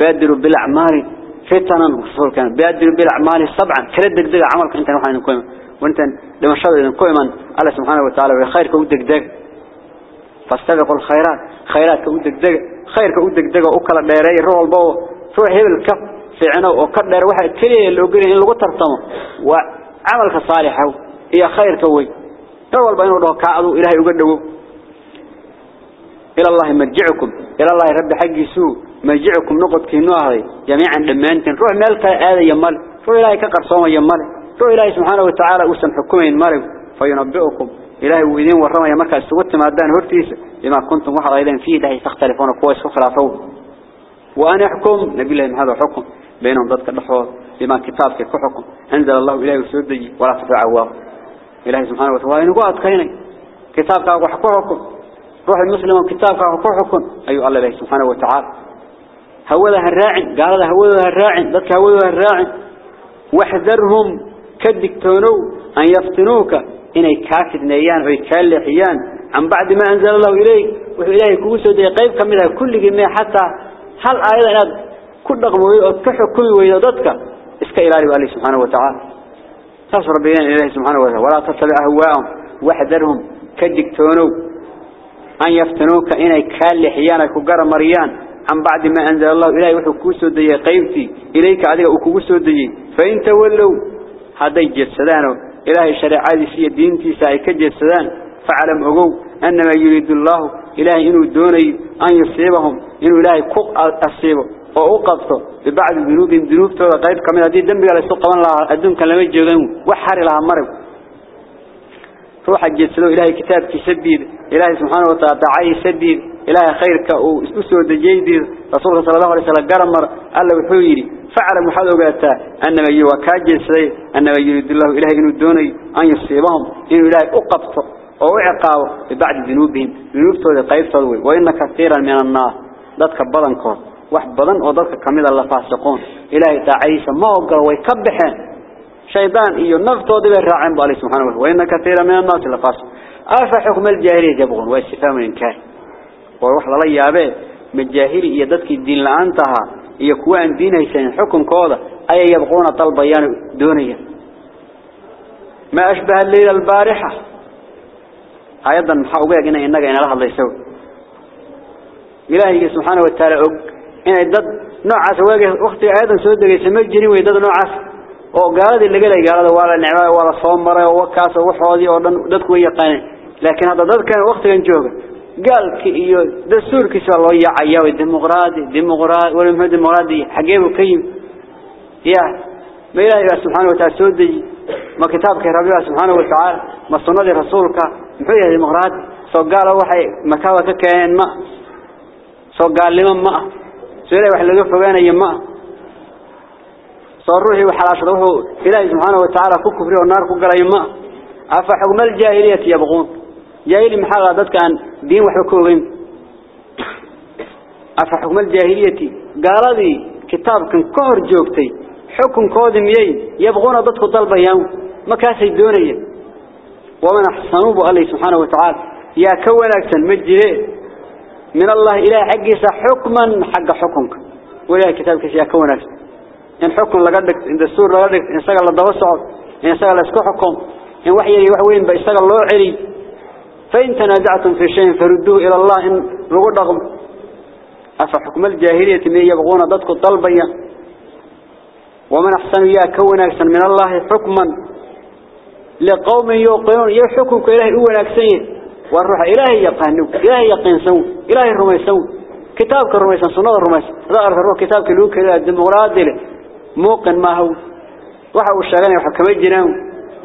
بادروا بالأعمال فتنا كان بادروا بالأعمال سبعا. كرد دق دق عملك أنت نوحنا نكويما وأنت لما شاء نكويما الله سبحانه وتعالى وخير كودك دق فاستبقوا الخيرات. خيرات كودك دق خير كودك دق وكلا ديري روح البو روح هبل الكف في عنا وكدر واحد كلي اللي وقري اللي قترتمه وعملك صالح هي خير كوي روح البو إنه كعدو إلهي يقدقوا إلى الله مرجعكم. إلى الله رب حق سوء. مرجعكم نقط كينو هذي جميعا دمانتين روح مالك هذا يمال روح إلهي كقرصوما يمال روح إلهي سبحانه وتعالى أسم حكومين مالك فينبئكم. إلهي وإذين ورما يمالك السوت مادان هرتيس. لما كنتم وحر أيضا فيه. ده تختلفون كويس خلافه وأنا أحكم نبي الله هذا حكم. بينهم ضدك النحوة لما كتابك كحكم. أنزل الله إلهي وسودي ولا تفعوا إلهي سبحانه وتعالى نقول كيني كتابك وحكم روح المسلم وكتابك وحكم أيها الله سبحانه وتعالى. هوذا الراعي قال هذا هوذا الراعي ذاتك هوذا الراعي. واحذرهم كدكتونو أن يفتنوك. إني كاكد نيان ويكالحيان عن بعد ما أنزل الله إليك وإلهي كوسو دي قيب كمدها كل جميع حتى هل آيضا كل رقم وتحكم ويضدك اسك إلهي وعليه سبحانه وتعالى. تصر بيان إلهي سبحانه وتعالى. ولا تتبع أهواءهم واحذرهم كدكتونو أن يفتنوك. إني كالحيان كقر مريان. عن بعد ما أنزل الله إلهي وحكو سودي قيبتي إليك عدك أكو سودي فإن تولوا هذا جسدان إلهي شريعة سي دينتي سايك جسدان فعلم أقو أنما يريد الله إلهي إنه دوني أن يصيبهم. إنه إلهي كق أصيبه وأقبته ببعض الذنوب. ذنوب تولى قيب كمان هذه الدنب قال يستقبل الله أدون كلمة جغيم وحر لها مرض. روح الجسد إلهي كتاب كسديد إلهي سبحانه وتعالى عي سديد إلهي خيرك واسمسه دجيديد رسول صلى الله عليه وسلم قرمر ألا وحويري فعل محاذ وقالتا أنما يوكا جسد أنما يريد الله إلهي إنه دوني أن يصيبهم إنه إلهي أقبته وعقابه ببعد ذنوبهم. ذنوب تولي قيب تولي وإن كثيرا من النار ذاتك بضنكم واحد بضن وذاتك كميدا الله فاسقون. إلهي تعيسى ما أقر ويكبحين شيطان إيو نفتو دي بالراعين بالله سبحانه وتعالى. وإن كثيرا من الناس لفاسق أفا حكم الجاهلية يبغون واستفهام الإنكار وروح لله يابه من الجاهلي إيا دادك الدين لأنتها. إيا كوان دين هيسان حكم كوضا أي يبغون طلبيان دونيا ما أشبه الليلة البارحة. أيضا محاوبة قلنا إنك إن الله الله يسوي. إلهي سبحانه وتعالى إن الدد نوع عسواقه أختي أيضا سودة يسمى الجنين ويدد نوع عسواقه oo gaaladii laga leeyahay gaalada waa la nicmay waa la soo maray oo wakaas waxoodii oo dhan dadku way yaqaaneen laakiin hadda dadkan waqtigan jooga gaalki iyo dastuurkiisa loo yaacaya way dimuqraadi dimuqraadi wala ma dimuqraadi xageebu ka yim ya ma ilaahay subhanahu wa ta'ala soo deji ma kitaabka rabbiga subhanahu wa ta'ala ma sunnada rasuulka muxuu yahay dimuqraadi soo gaalo waxay makaaba ka keeneen ma soo gaalnimo ma soo wax laga fogaanayo ma صروحي وحلاشته إلهي سبحانه وتعالى كفر والنار يما أفحكم الجاهلية يبغون جاهلي محاغة ذات كان دين وحكوهم أفحكم الجاهلية قال ذي كتاب كهر جوكتي حكم قادم يي يبغون ضدك طلبة يوم ما كاسي الدونية ومن أحسنوه الله سبحانه وتعالى يا كون أكسن مجري من الله إله حقيسة حكما حق حكمك ولا كتابك يا أكسن إن حكم لقدك إن دستور لقدك إن سجل الضوء إن سجل اسكو حكم إن وحي وحوين بيسجل الله علي فإن تنازعتم في شيء فردوه إلى الله إن لقد أفحكم الجاهلية من يبغون ضدك الطلبية ومن أحسن يا كون أحسن من الله حكما. لقوم يوقنون يحكمك إلهي أول أكسين والروح إلهي يقانو إلهي يقنسون إلهي الرميسون كتابك الرميسون سنة الرميسون هذا أعرف الروح كتابك لوك الديمقراطي موقن ما هو waxa uu sheeganay waxa kama jiraan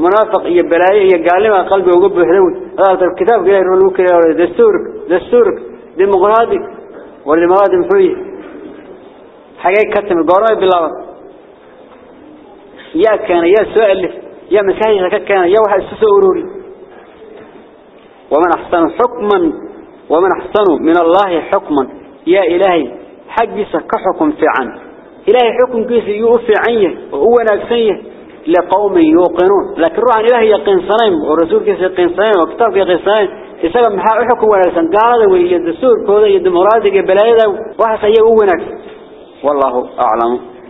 munaafiq iyo balaayo iyo gaalima qalbi uga buuxday hada kitaabka Ilaahay roo lagu kaleeyo dastuur dastuur dimuqraadi wal dimuqraadi muxuu xagee ka timi goorma bilaaban yaa kana yaa su'aal yaa masaajid ka kana yaa waxa isu soo ururi ومن أحسن حكما ومن أحسن من الله حكما يا إلهي حجس كحكم في عنه إلهي حكم كيس يوفي عنه وهو ناكسيه لقوم يوقنون. لكن روح عن إلهي يقين صنين ورسول كيس يقين صنين وكتاب يقين صنين. يسأل محا حكم ولا لسان قال ويد السور كودا يد مرادك بلايدا وحسا يقوي ناكس والله أعلم.